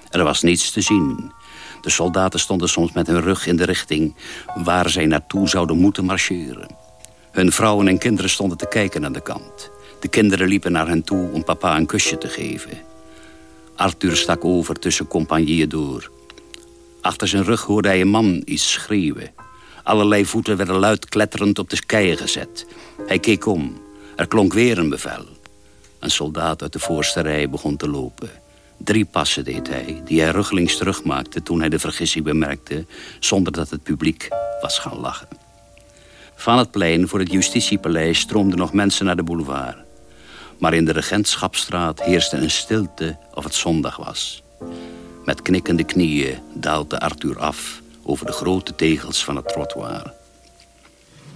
Er was niets te zien. De soldaten stonden soms met hun rug in de richting... waar zij naartoe zouden moeten marcheren. Hun vrouwen en kinderen stonden te kijken aan de kant. De kinderen liepen naar hen toe om papa een kusje te geven. Arthur stak over tussen compagnieën door. Achter zijn rug hoorde hij een man iets schreeuwen. Allerlei voeten werden luid kletterend op de keien gezet. Hij keek om. Er klonk weer een bevel. Een soldaat uit de voorste rij begon te lopen. Drie passen deed hij, die hij ruggelings terugmaakte... toen hij de vergissing bemerkte... zonder dat het publiek was gaan lachen. Van het plein voor het justitiepaleis stroomden nog mensen naar de boulevard. Maar in de Regentschapstraat heerste een stilte of het zondag was. Met knikkende knieën daalde Arthur af over de grote tegels van het trottoir.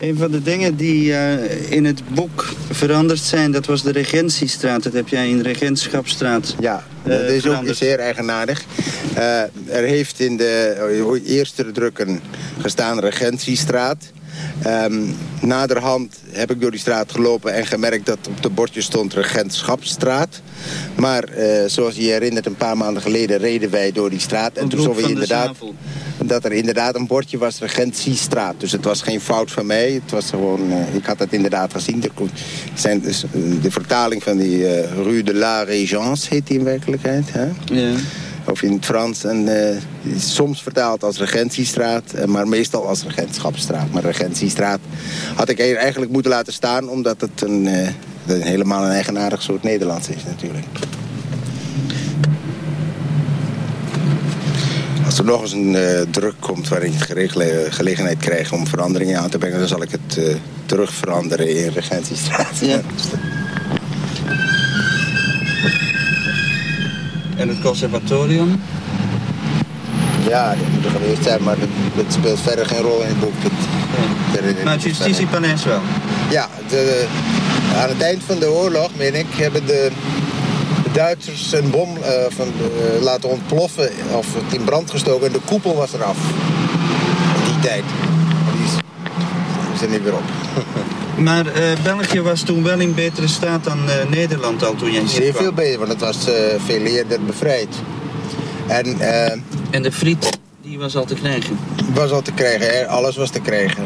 Een van de dingen die uh, in het boek veranderd zijn... dat was de Regentiestraat. Dat heb jij in Regentschapstraat Ja, uh, dat is ook zeer eigenaardig. Uh, er heeft in de eerste drukken gestaan Regentiestraat... Um, naderhand heb ik door die straat gelopen en gemerkt dat op de bordje stond Regentschapstraat. Maar uh, zoals je herinnert, een paar maanden geleden reden wij door die straat. En toen zag we inderdaad dat er inderdaad een bordje was Regentiestraat. Dus het was geen fout van mij. Het was gewoon, uh, ik had het inderdaad gezien. Er zijn dus, uh, de vertaling van die Rue de la Régence heet die in werkelijkheid. Hè? Ja of in het Frans. En, uh, soms vertaald als Regentiestraat, uh, maar meestal als Regentschapstraat. Maar Regentiestraat had ik eigenlijk moeten laten staan... omdat het een, uh, een helemaal een eigenaardig soort Nederlands is natuurlijk. Als er nog eens een druk komt waarin ik gelegenheid krijg om veranderingen aan te brengen... dan zal ik het terug veranderen in Ja. En het conservatorium? Ja, dat moet er geweest zijn, maar dat, speelt verder geen rol in het boek. Dat, maar het justitiepaleis wel? Ja, de, aan het eind van de oorlog, meen ik, hebben de, Duitsers een bom uh, van, uh, laten ontploffen of het in brand gestoken en de koepel was eraf. In die tijd. Die is, die is er niet weer op. Maar uh, België was toen wel in betere staat dan Nederland al toen jij hier Zeer veel beter, want het was veel eerder bevrijd. En, en de friet, die was al te krijgen? Was al te krijgen, alles was te krijgen.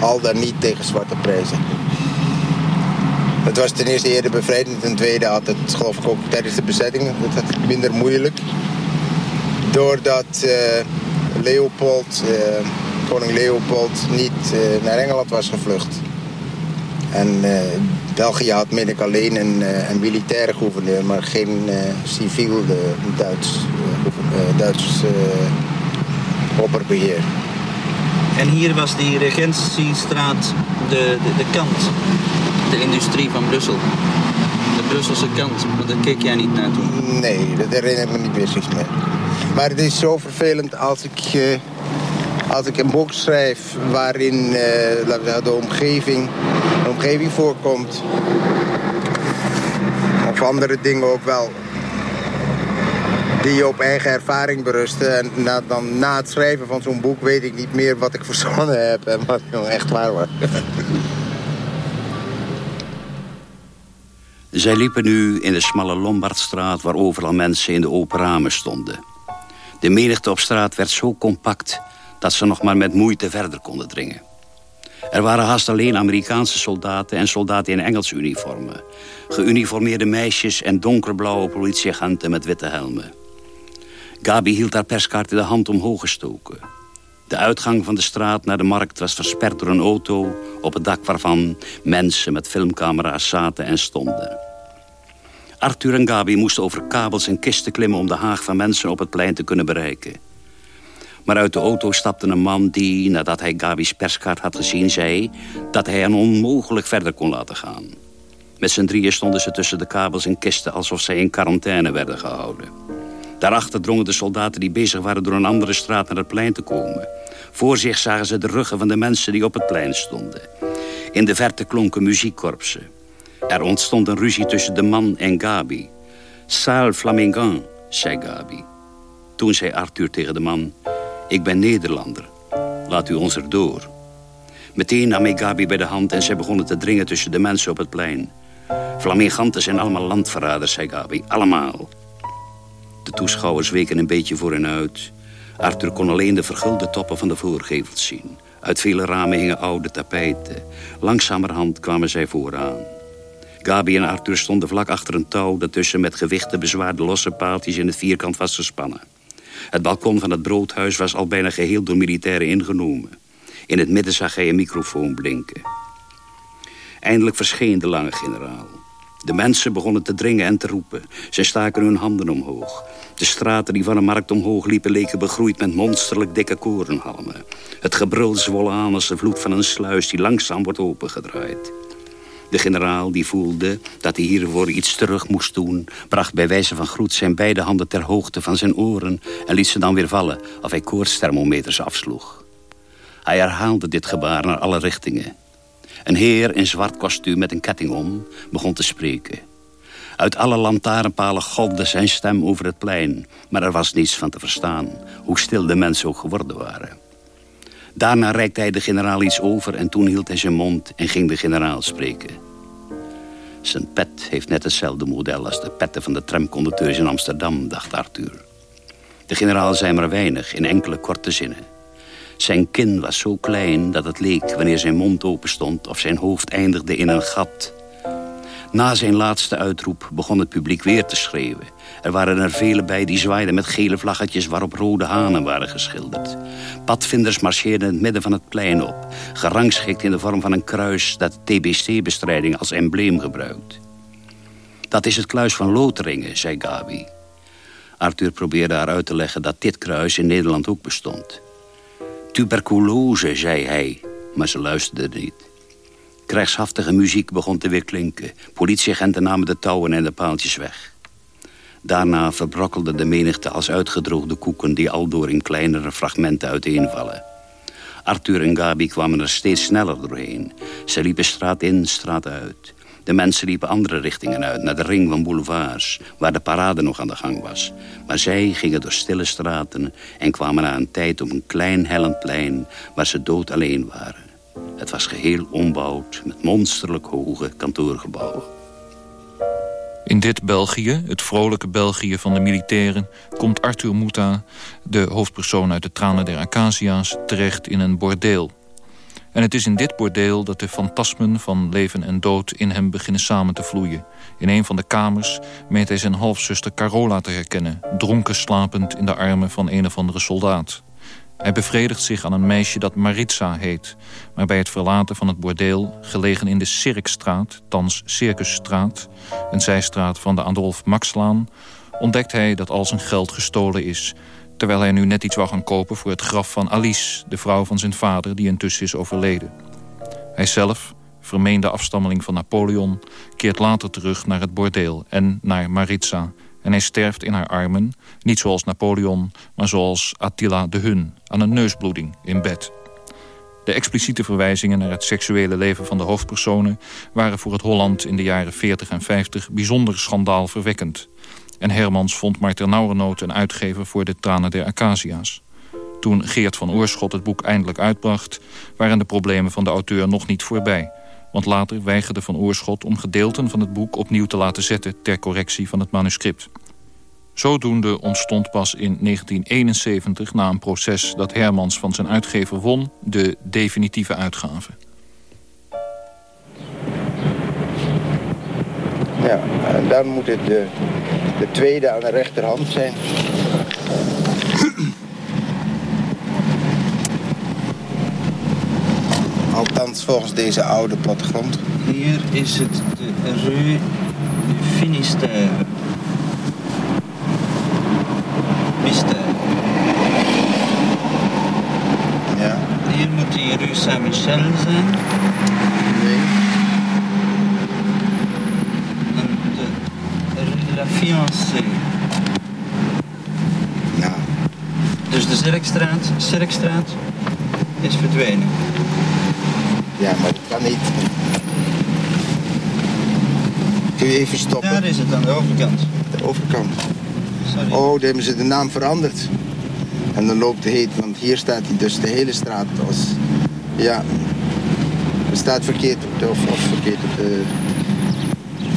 al dan niet tegen zwarte prijzen. Het was ten eerste eerder bevrijd en ten tweede had het geloof ik ook tijdens de bezetting het had minder moeilijk. Doordat uh, Leopold, uh, koning Leopold niet uh, naar Engeland was gevlucht. En België had ik alleen een, een militaire gouverneur, maar geen civiel Duits, Duits opperbeheer. En hier was die Regentiestraat de, de, de kant de industrie van Brussel. De Brusselse kant, maar daar keek jij niet naartoe. Nee, dat herinner ik me niet precies meer. Maar het is zo vervelend als ik, uh, als ik een boek schrijf waarin zeggen, de, omgeving, de omgeving voorkomt. Of andere dingen ook wel. Die op eigen ervaring berusten. En na, dan, na het schrijven van zo'n boek weet ik niet meer wat ik verzonnen heb en wat nou echt waar was. Zij liepen nu in de smalle Lombardstraat... waar overal mensen in de open ramen stonden. De menigte op straat werd zo compact... dat ze nog maar met moeite verder konden dringen. Er waren haast alleen Amerikaanse soldaten... en soldaten in Engelse uniformen. Geuniformeerde meisjes en donkerblauwe politieagenten met witte helmen. Gabi hield haar perskaart in de hand omhoog gestoken. De uitgang van de straat naar de markt was versperd door een auto... op het dak waarvan mensen met filmcamera's zaten en stonden. Arthur en Gabi moesten over kabels en kisten klimmen... om de haag van mensen op het plein te kunnen bereiken. Maar uit de auto stapte een man die, nadat hij Gabi's perskaart had gezien... zei dat hij hen onmogelijk verder kon laten gaan. Met z'n drieën stonden ze tussen de kabels en kisten... alsof zij in quarantaine werden gehouden. Daarachter drongen de soldaten die bezig waren door een andere straat naar het plein te komen. Voor zich zagen ze de ruggen van de mensen die op het plein stonden. In de verte klonken muziekkorpsen. Er ontstond een ruzie tussen de man en Gabi. Sale Flamingan, zei Gabi. Toen zei Arthur tegen de man... Ik ben Nederlander. Laat u ons erdoor. Meteen nam ik Gabi bij de hand en zij begonnen te dringen tussen de mensen op het plein. Flaminganten zijn allemaal landverraders, zei Gabi. Allemaal. De toeschouwers weken een beetje voor en uit. Arthur kon alleen de vergulde toppen van de voorgevels zien. Uit vele ramen hingen oude tapijten. Langzamerhand kwamen zij vooraan. Gabi en Arthur stonden vlak achter een touw... dat tussen met gewichten bezwaarde losse paaltjes in het vierkant was gespannen. Het balkon van het broodhuis was al bijna geheel door militairen ingenomen. In het midden zag hij een microfoon blinken. Eindelijk verscheen de lange generaal. De mensen begonnen te dringen en te roepen. Ze staken hun handen omhoog. De straten die van de markt omhoog liepen leken begroeid met monsterlijk dikke korenhalmen. Het gebrul zwol aan als de vloed van een sluis die langzaam wordt opengedraaid. De generaal, die voelde dat hij hiervoor iets terug moest doen... bracht bij wijze van groet zijn beide handen ter hoogte van zijn oren... en liet ze dan weer vallen of hij koortsthermometers afsloeg. Hij herhaalde dit gebaar naar alle richtingen. Een heer in zwart kostuum met een ketting om begon te spreken. Uit alle lantaarnpalen golfde zijn stem over het plein... maar er was niets van te verstaan, hoe stil de mensen ook geworden waren. Daarna reikte hij de generaal iets over en toen hield hij zijn mond en ging de generaal spreken. Zijn pet heeft net hetzelfde model als de petten van de tramconducteurs in Amsterdam, dacht Arthur. De generaal zei maar weinig, in enkele korte zinnen. Zijn kin was zo klein dat het leek, wanneer zijn mond open stond... of zijn hoofd eindigde in een gat. Na zijn laatste uitroep begon het publiek weer te schreeuwen. Er waren er velen bij die zwaaiden met gele vlaggetjes... waarop rode hanen waren geschilderd. Padvinders marcheerden in het midden van het plein op... gerangschikt in de vorm van een kruis... dat TBC-bestrijding als embleem gebruikt. Dat is het kluis van Loteringen, zei Gabi. Arthur probeerde haar uit te leggen dat dit kruis in Nederland ook bestond. Tuberculose, zei hij, maar ze luisterde niet. Krijgshaftige muziek begon te weer klinken. Politieagenten namen de touwen en de paaltjes weg. Daarna verbrokkelde de menigte als uitgedroogde koeken... die aldoor in kleinere fragmenten uiteenvallen. Arthur en Gabi kwamen er steeds sneller doorheen. Ze liepen straat in, straat uit. De mensen liepen andere richtingen uit, naar de ring van boulevards... waar de parade nog aan de gang was. Maar zij gingen door stille straten... en kwamen na een tijd op een klein hellend plein... waar ze dood alleen waren. Het was geheel ombouwd met monsterlijk hoge kantoorgebouwen. In dit België, het vrolijke België van de militairen... komt Arthur Mouta, de hoofdpersoon uit de Tranen der Acacia's... terecht in een bordeel. En het is in dit bordeel dat de fantasmen van leven en dood... in hem beginnen samen te vloeien. In een van de kamers meet hij zijn halfzuster Carola te herkennen... dronken slapend in de armen van een of andere soldaat. Hij bevredigt zich aan een meisje dat Maritza heet. Maar bij het verlaten van het bordeel, gelegen in de Sirkstraat, thans Circusstraat, een zijstraat van de Adolf Maxlaan, ontdekt hij dat al zijn geld gestolen is, terwijl hij nu net iets wou gaan kopen voor het graf van Alice, de vrouw van zijn vader, die intussen is overleden. Hij zelf, vermeende afstammeling van Napoleon, keert later terug naar het bordeel en naar Maritza, en hij sterft in haar armen, niet zoals Napoleon, maar zoals Attila de Hun, aan een neusbloeding in bed. De expliciete verwijzingen naar het seksuele leven van de hoofdpersonen... waren voor het Holland in de jaren 40 en 50 bijzonder schandaalverwekkend. En Hermans vond maar ternauwernood een uitgever voor de Tranen der Acacia's. Toen Geert van Oorschot het boek eindelijk uitbracht... waren de problemen van de auteur nog niet voorbij... Want later weigerde Van Oorschot om gedeelten van het boek opnieuw te laten zetten... ter correctie van het manuscript. Zodoende ontstond pas in 1971, na een proces dat Hermans van zijn uitgever won... de definitieve uitgave. Ja, en dan moet het de, de tweede aan de rechterhand zijn. Althans volgens deze oude plattegrond. Hier is het de Rue du Finistère. Mystère. Ja. Hier moet die Rue Saint-Michel zijn. Nee. En de Rue de la Fiancée. Dus de Zerkstraat, Zerkstraat is verdwenen. Ja, maar dat kan niet. Kun je even stoppen? Daar is het aan de overkant. De overkant. Sorry. Oh, dan hebben ze de naam veranderd. En dan loopt de heet, want hier staat hij dus de hele straat als... Ja, het staat verkeerd op de, of, of verkeerd op de...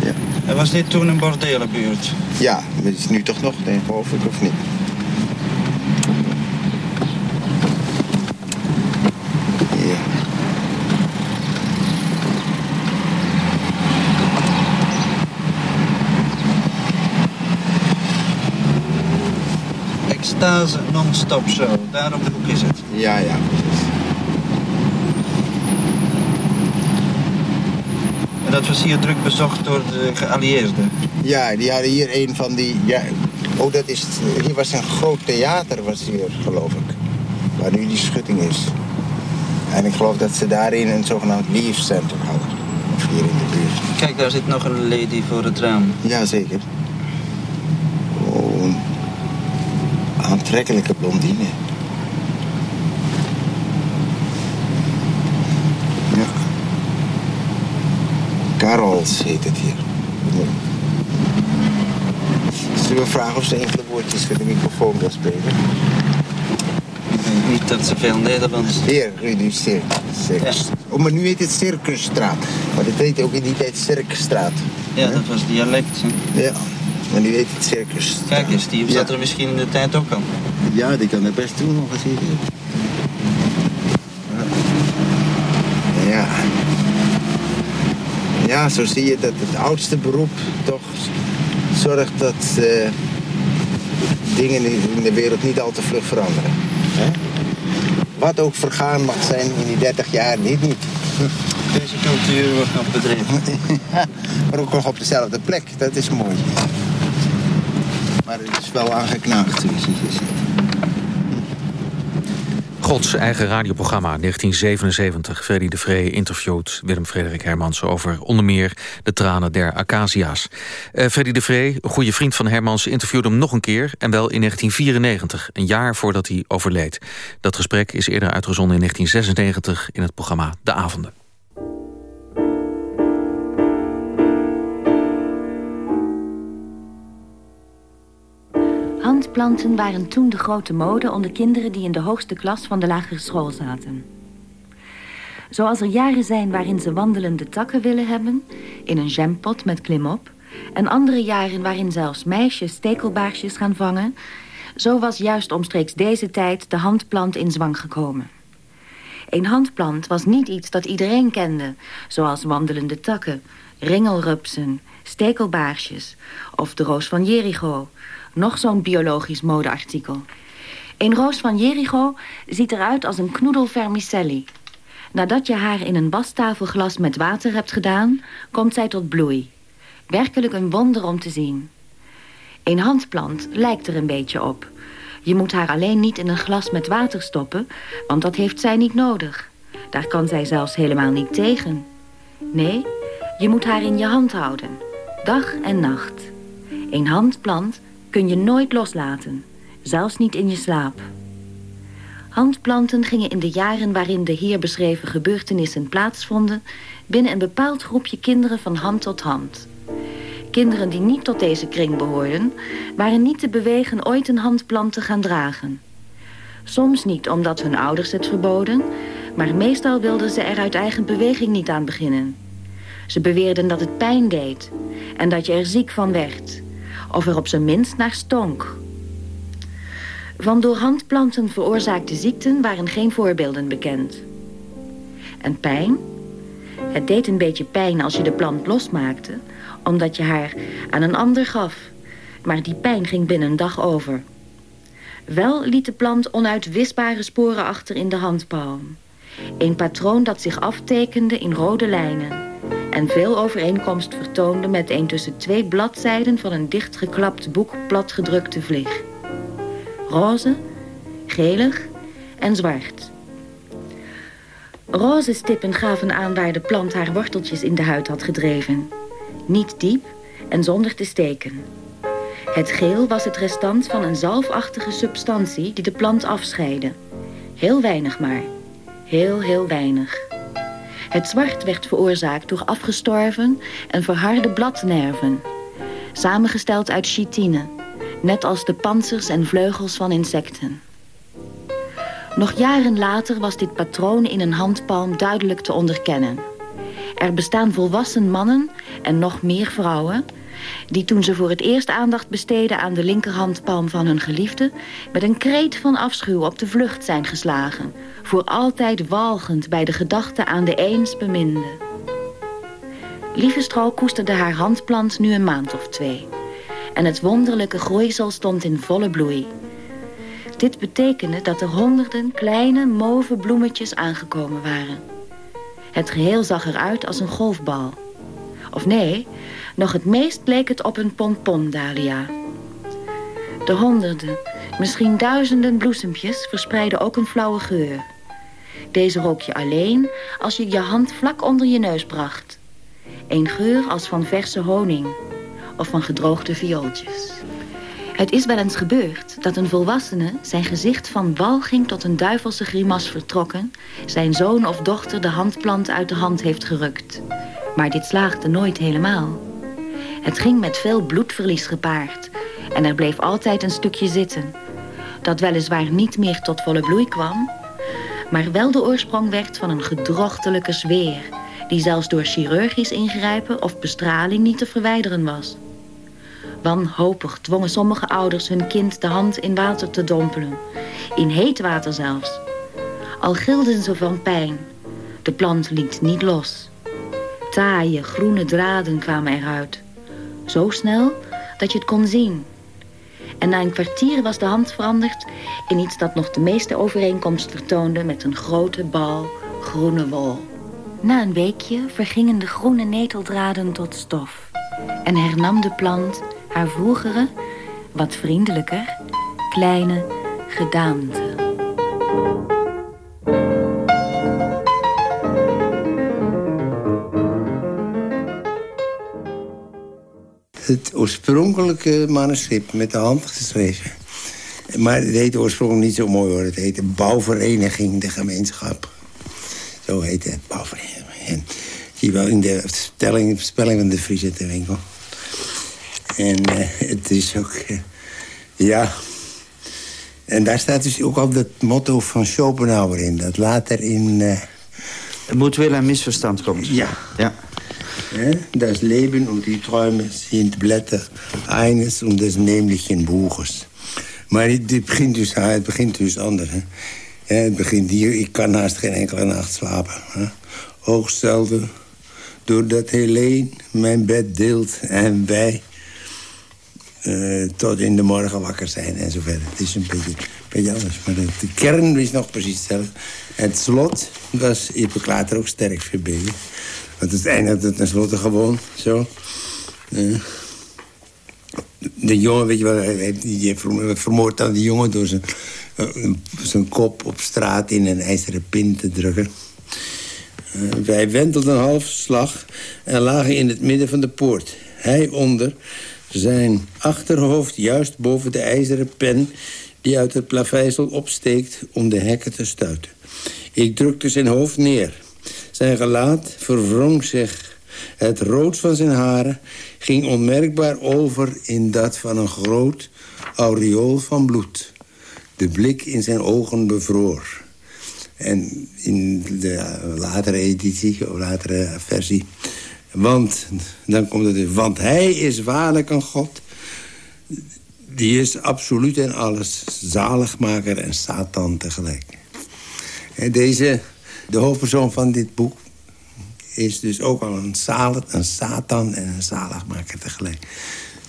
Ja, En was dit toen een bordelenbuurt? ja maar het is nu toch nog, denk ik, of niet? Ja. Extase non-stop show. Daar op de hoek is het. Ja, ja. En dat was hier druk bezocht door de geallieerden. Ja, die hadden hier een van die... Ja, oh, dat is... Hier was een groot theater, was hier, geloof ik. Waar nu die schutting is. En ik geloof dat ze daarin een zogenaamd leave center hadden. Of hier in de buurt. Kijk, daar zit nog een lady voor het raam. Jazeker. Oh, aantrekkelijke blondine. Ja. Carols heet het hier. Zullen we vragen of ze enkele woordjes voor de microfoon wil spreken? Niet dat ze veel Nederlands... Hier, Rudy Circus. Circus. Oh, maar nu heet het Circusstraat. Maar dit heette ook in die tijd Circusstraat. Ja, dat was dialect. hè. Ja, maar nu heet het Circus. Kijk eens, die Ja. zat er misschien in de tijd ook al. Ja, die kan er best doen nog eens hier. Ja. Ja, zo zie je dat het oudste beroep toch zorgt dat eh, dingen in de wereld niet al te vlug veranderen. Hè? Wat ook vergaan mag zijn in die 30 jaar, niet niet. Deze cultuur wordt nog bedreven. maar ook nog op dezelfde plek, dat is mooi. Maar het is wel aangeknaagd. Gods eigen radioprogramma 1977. Freddy de Vree interviewt Willem-Frederik Hermans... over onder meer de tranen der Acacia's. Uh, Freddy de Vree, een goede vriend van Hermans... interviewde hem nog een keer en wel in 1994. Een jaar voordat hij overleed. Dat gesprek is eerder uitgezonden in 1996... in het programma De Avonden. Handplanten waren toen de grote mode onder kinderen die in de hoogste klas van de lagere school zaten. Zoals er jaren zijn waarin ze wandelende takken willen hebben, in een jampot met klimop, en andere jaren waarin zelfs meisjes stekelbaarsjes gaan vangen, zo was juist omstreeks deze tijd de handplant in zwang gekomen. Een handplant was niet iets dat iedereen kende, zoals wandelende takken, ringelrupsen, stekelbaarsjes of de roos van Jericho, nog zo'n biologisch modeartikel. Een roos van Jericho ziet eruit als een knoedel vermicelli. Nadat je haar in een wastafelglas met water hebt gedaan... komt zij tot bloei. Werkelijk een wonder om te zien. Een handplant lijkt er een beetje op. Je moet haar alleen niet in een glas met water stoppen... want dat heeft zij niet nodig. Daar kan zij zelfs helemaal niet tegen. Nee, je moet haar in je hand houden. Dag en nacht. Een handplant kun je nooit loslaten, zelfs niet in je slaap. Handplanten gingen in de jaren waarin de hier beschreven gebeurtenissen plaatsvonden... binnen een bepaald groepje kinderen van hand tot hand. Kinderen die niet tot deze kring behoorden... waren niet te bewegen ooit een handplant te gaan dragen. Soms niet omdat hun ouders het verboden... maar meestal wilden ze er uit eigen beweging niet aan beginnen. Ze beweerden dat het pijn deed en dat je er ziek van werd of er op zijn minst naar stonk. Van door handplanten veroorzaakte ziekten waren geen voorbeelden bekend. En pijn? Het deed een beetje pijn als je de plant losmaakte... omdat je haar aan een ander gaf. Maar die pijn ging binnen een dag over. Wel liet de plant onuitwisbare sporen achter in de handpalm. Een patroon dat zich aftekende in rode lijnen en veel overeenkomst vertoonde met een tussen twee bladzijden van een dichtgeklapt boek platgedrukte vlieg. Roze, gelig en zwart. Roze stippen gaven aan waar de plant haar worteltjes in de huid had gedreven. Niet diep en zonder te steken. Het geel was het restant van een zalfachtige substantie die de plant afscheidde. Heel weinig maar. Heel, heel weinig. Het zwart werd veroorzaakt door afgestorven en verharde bladnerven. Samengesteld uit chitine, net als de panzers en vleugels van insecten. Nog jaren later was dit patroon in een handpalm duidelijk te onderkennen. Er bestaan volwassen mannen en nog meer vrouwen die toen ze voor het eerst aandacht besteden aan de linkerhandpalm van hun geliefde... met een kreet van afschuw op de vlucht zijn geslagen... voor altijd walgend bij de gedachte aan de eens beminde. Lieve koesterde haar handplant nu een maand of twee. En het wonderlijke groeisel stond in volle bloei. Dit betekende dat er honderden kleine, mauve bloemetjes aangekomen waren. Het geheel zag eruit als een golfbal. Of nee, nog het meest leek het op een pompon-dahlia. De honderden, misschien duizenden bloesempjes verspreidden ook een flauwe geur. Deze rook je alleen als je je hand vlak onder je neus bracht. Een geur als van verse honing of van gedroogde viooltjes. Het is wel eens gebeurd dat een volwassene zijn gezicht van walging tot een duivelse grimas vertrokken... zijn zoon of dochter de handplant uit de hand heeft gerukt. Maar dit slaagde nooit helemaal. Het ging met veel bloedverlies gepaard. En er bleef altijd een stukje zitten. Dat weliswaar niet meer tot volle bloei kwam... maar wel de oorsprong werd van een gedrochtelijke zweer... die zelfs door chirurgisch ingrijpen of bestraling niet te verwijderen was. Wanhopig dwongen sommige ouders hun kind de hand in water te dompelen. In heet water zelfs. Al gilden ze van pijn. De plant liet niet los. Taaie, groene draden kwamen eruit. Zo snel dat je het kon zien. En na een kwartier was de hand veranderd in iets dat nog de meeste overeenkomst vertoonde met een grote bal groene wol. Na een weekje vergingen de groene neteldraden tot stof en hernam de plant haar vroegere, wat vriendelijker, kleine gedaante. Het oorspronkelijke manuscript met de hand geschreven. Maar het heette oorspronkelijk niet zo mooi hoor. Het heette Bouwvereniging de Gemeenschap. Zo heette het, Bouwvereniging. En zie wel in de spelling, spelling van de Friese te winkel. En uh, het is ook... Uh, ja... En daar staat dus ook al het motto van Schopenhauer in. Dat later in... Uh... Er moet wel een misverstand komen. Ja. ja. Das Leben und die Träume sind Blätter eines und des nämlichen Buches. Maar het begint dus, het begint dus anders. Het begint hier, ik kan naast geen enkele nacht slapen. Hè. Hoogstelde, doordat Helene mijn bed deelt en wij... Uh, tot in de morgen wakker zijn en zo verder. Het is een beetje, beetje anders. Maar de, kern is nog precies hetzelfde. Het slot was Ippe Klater ook sterk verbeterd. Want het eindigt het tenslotte gewoon zo. De jongen, weet je wel, die vermoord dan die jongen door zijn, zijn kop op straat in een ijzeren pin te drukken. Uh, wij wentelden een half slag en lagen in het midden van de poort. Hij onder, zijn achterhoofd juist boven de ijzeren pen... die uit het plaveisel opsteekt om de hekken te stuiten. Ik drukte zijn hoofd neer. Zijn gelaat verwrong zich. Het rood van zijn haren ging onmerkbaar over in dat van een groot aureool van bloed. De blik in zijn ogen bevroor. En in de latere editie, of latere versie... Want, dan komt het dus, want hij is waarlijk een God. Die is absoluut en alles zaligmaker en Satan tegelijk. En deze, de hoofdpersoon van dit boek, is dus ook al een, zalig, een Satan en een zaligmaker tegelijk.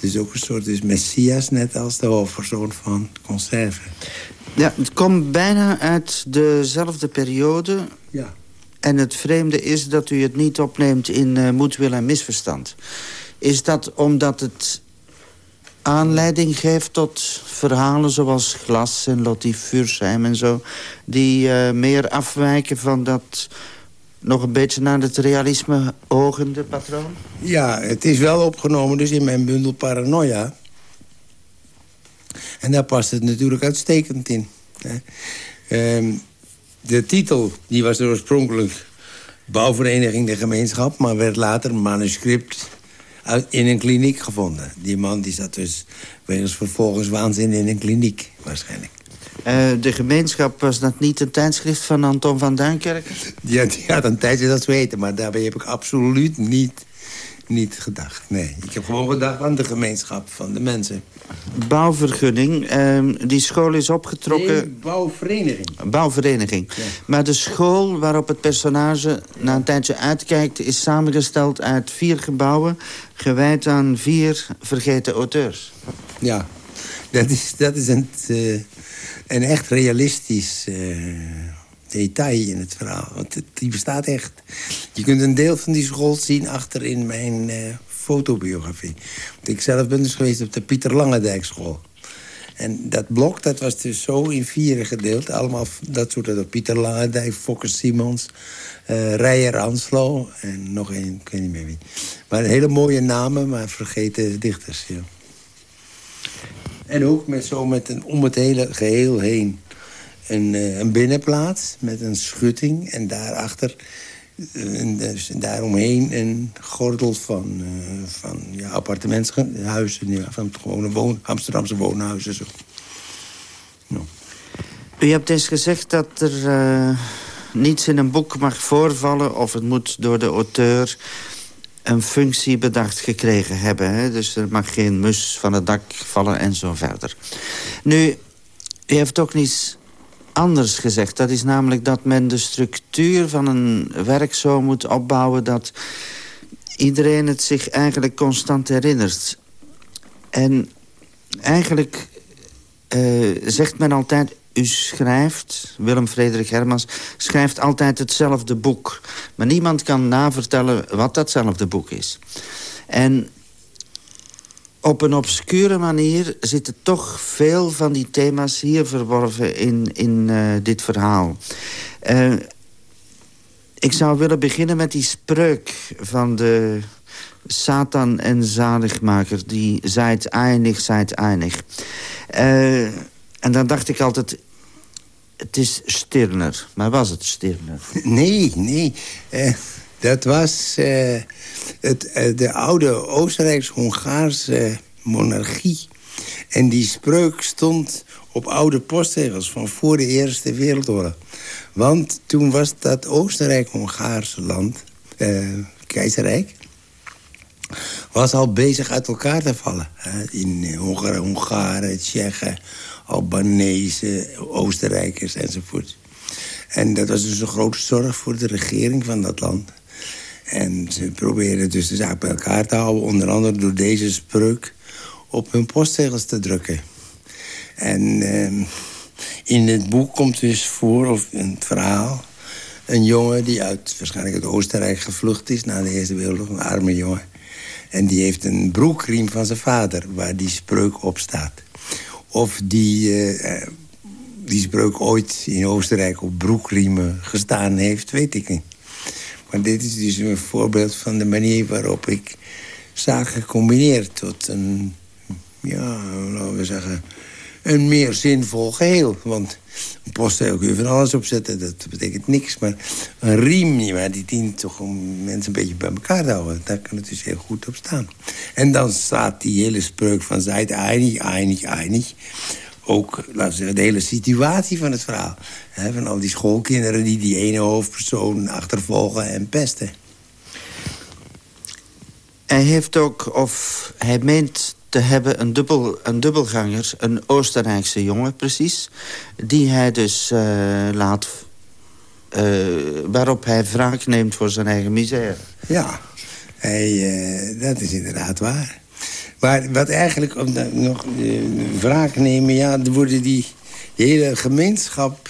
Dus ook een soort dus messias, net als de hoofdpersoon van Conserve. Ja, het komt bijna uit dezelfde periode. Ja. En het vreemde is dat u het niet opneemt in uh, moed, wil en misverstand. Is dat omdat het aanleiding geeft tot verhalen zoals Glas en Lottie Fursheim en zo... die uh, meer afwijken van dat nog een beetje naar het realisme ogende patroon? Ja, het is wel opgenomen dus in mijn bundel Paranoia. En daar past het natuurlijk uitstekend in. Um, de titel die was oorspronkelijk Bouwvereniging de Gemeenschap... maar werd later manuscript uit, in een kliniek gevonden. Die man die zat dus wegens vervolgingswaanzin in een kliniek waarschijnlijk. Uh, de gemeenschap, was dat niet een tijdschrift van Anton van Duinkerken? Ja, die had een tijdje dat weten, maar daarbij heb ik absoluut niet, niet gedacht. Nee, ik heb gewoon gedacht aan de gemeenschap van de mensen. Bouwvergunning, uh, die school is opgetrokken... Nee, bouwvereniging. Bouwvereniging. Ja. Maar de school waarop het personage na een tijdje uitkijkt... is samengesteld uit vier gebouwen... gewijd aan vier vergeten auteurs. Ja, dat is, dat is een... Uh een echt realistisch uh, detail in het verhaal. Want het, die bestaat echt. Je kunt een deel van die school zien achter in mijn uh, fotobiografie. Want ik zelf ben dus geweest op de Pieter Langendijk school. En dat blok dat was dus zo in vieren gedeeld. Allemaal dat soort dat Pieter Langendijk, Fokker Simons, uh, Rijer Anslo en nog één, ik weet niet meer wie. Maar hele mooie namen, maar vergeten dichters. En ook met zo met een, om het hele geheel heen een, uh, een binnenplaats met een schutting. En daarachter, uh, dus daaromheen een gordel van, uh, van ja. Ja, van gewone woon, Amsterdamse woonhuizen. Zo. U hebt eens gezegd dat er niets in een boek mag voorvallen... of het moet door de auteur een functie bedacht gekregen hebben. Hè? Dus er mag geen mus van het dak vallen en zo verder. Nu, u heeft ook niets anders gezegd. Dat is namelijk dat men de structuur van een werk zo moet opbouwen... dat iedereen het zich eigenlijk constant herinnert. En eigenlijk uh, zegt men altijd u schrijft, Willem Frederik Hermans, schrijft altijd hetzelfde boek. Maar niemand kan navertellen wat datzelfde boek is. En op een obscure manier zitten toch veel van die thema's hier verworven in, in uh, dit verhaal. Uh, ik zou willen beginnen met die spreuk van de Satan en zaligmaker, die zijt eindig, zijt eindig. Uh, en dan dacht ik altijd, het is Stirner. Maar was het Stirner? Nee, nee. Dat was uh, het, de oude Oostenrijks-Hongaarse monarchie. En die spreuk stond op oude postzegels van voor de Eerste Wereldoorlog. Want toen was dat Oostenrijk-Hongaarse land, eh, keizerrijk... was al bezig uit elkaar te vallen. In Hongaren, Hongaren, Tsjechen, Albanese, Oostenrijkers enzovoort. En dat was dus een grote zorg voor de regering van dat land. En ze probeerden dus de zaak bij elkaar te houden... onder andere door deze spreuk op hun postzegels te drukken. En ehm, in het boek komt dus voor, of een het verhaal... een jongen die uit waarschijnlijk het Oostenrijk gevlucht is... na de Eerste Wereldoorlog, een arme jongen. En die heeft een broekriem van zijn vader... waar die spreuk op staat. Of die, uh, die spreuk ooit in Oostenrijk op broekriemen gestaan heeft, weet ik niet. Maar dit is dus een voorbeeld van de manier waarop ik zaken combineer... tot een, ja, laten we zeggen een meer zinvol geheel. Want een postzegel kun je van alles opzetten, dat betekent niks. Maar een riem, maar die dient toch om mensen een beetje bij elkaar te houden. Daar kan het dus heel goed op staan. En dan staat die hele spreuk van Zijt einig, einig, einig. Ook, laten we zeggen, de hele situatie van het verhaal. Van al die schoolkinderen die die ene hoofdpersoon achtervolgen en pesten. Hij heeft ook, of hij meent te hebben een, dubbel, een dubbelganger, een Oostenrijkse jongen precies... die hij dus uh, laat... Uh, waarop hij wraak neemt voor zijn eigen misère. Ja, hij, uh, dat is inderdaad waar. Maar wat eigenlijk, nog wraak nemen... ja, worden die, hele gemeenschap...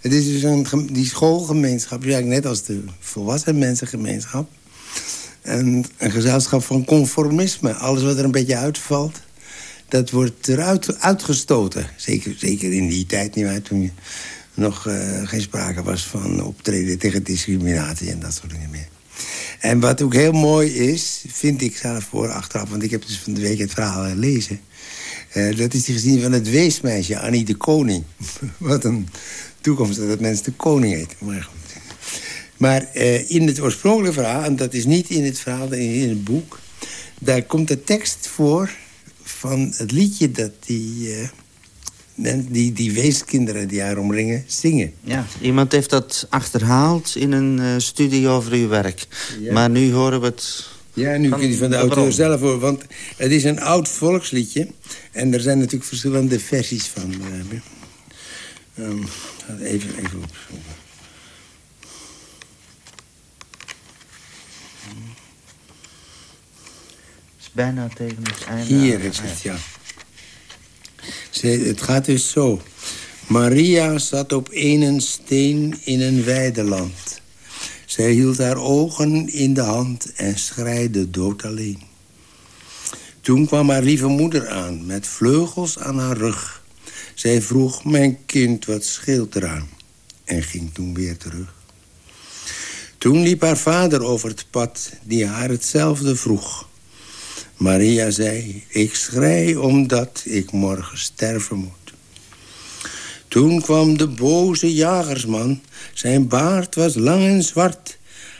Het is dus een, die schoolgemeenschap, eigenlijk net als de volwassen mensengemeenschap een, een gezelschap van conformisme. Alles wat er een beetje uitvalt, dat wordt eruit uitgestoten. Zeker, zeker in die tijd niet waar, toen je nog uh, geen sprake was van optreden tegen discriminatie en dat soort dingen meer. En wat ook heel mooi is, vind ik zelf voor achteraf... want ik heb dus van de week het verhaal gelezen... Uh, dat is die gezien van het weesmeisje, Annie de Koning. wat een toekomst dat het mensen de koning heet. Maar. Maar uh, in het oorspronkelijke verhaal, en dat is niet in het verhaal, in het boek... daar komt de tekst voor van het liedje dat die... Uh, die, die weeskinderen die haar omringen zingen. Ja, iemand heeft dat achterhaald in een uh, studie over uw werk. Ja. Maar nu horen we het... Ja, nu kun je van de, auteur zelf horen. Want het is een oud volksliedje. En er zijn natuurlijk verschillende versies van. Um, even, even opzoeken. bijna tegen het einde. Hier is het, ja. Het gaat dus zo. Maria zat op een steen in een weideland. Zij hield haar ogen in de hand en schreide dood alleen. Toen kwam haar lieve moeder aan, met vleugels aan haar rug. Zij vroeg, mijn kind, wat scheelt eraan? En ging toen weer terug. Toen liep haar vader over het pad, die haar hetzelfde vroeg. Maria zei, ik schrei omdat ik morgen sterven moet. Toen kwam de boze jagersman, zijn baard was lang en zwart.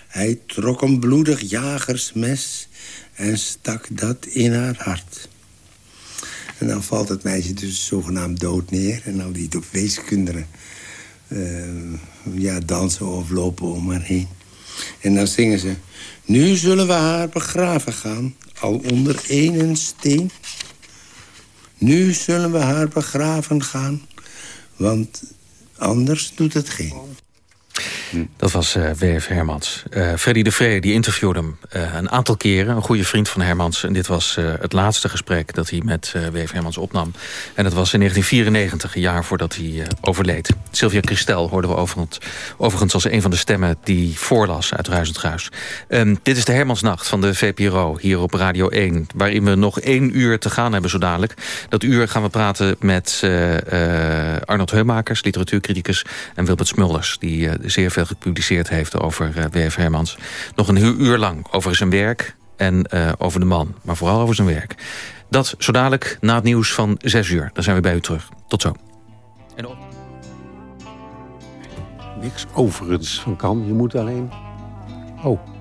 Hij trok een bloedig jagersmes en stak dat in haar hart. En dan valt het meisje dus zogenaamd dood neer. En al die weeskinderen uh, ja, dansen of lopen om haar heen. En dan zingen ze... Nu zullen we haar begraven gaan al onder één steen. Nu zullen we haar begraven gaan, want anders doet het geen. Dat was uh, W.F. Hermans. Uh, Freddy de Vree die interviewde hem uh, een aantal keren. Een goede vriend van Hermans. En dit was het laatste gesprek dat hij met W.F. Hermans opnam. En dat was in 1994, een jaar voordat hij overleed. Sylvia Christel hoorden we overigens, overigens als een van de stemmen... die voorlas uit Ruis Gruis. Um, dit is de Hermansnacht van de VPRO hier op Radio 1... waarin we nog één uur te gaan hebben zo dadelijk. Dat uur gaan we praten met Arnold Heumakers, literatuurcriticus... en Wilbert Smulders, die zeer veel gepubliceerd heeft over uh, W.F. Hermans. Nog een uur lang over zijn werk, en over de man. Maar vooral over zijn werk. Dat zo dadelijk na het nieuws van 6 uur. Dan zijn we bij u terug. Tot zo. En op. Niks overigens van kan. Je moet alleen... Oh.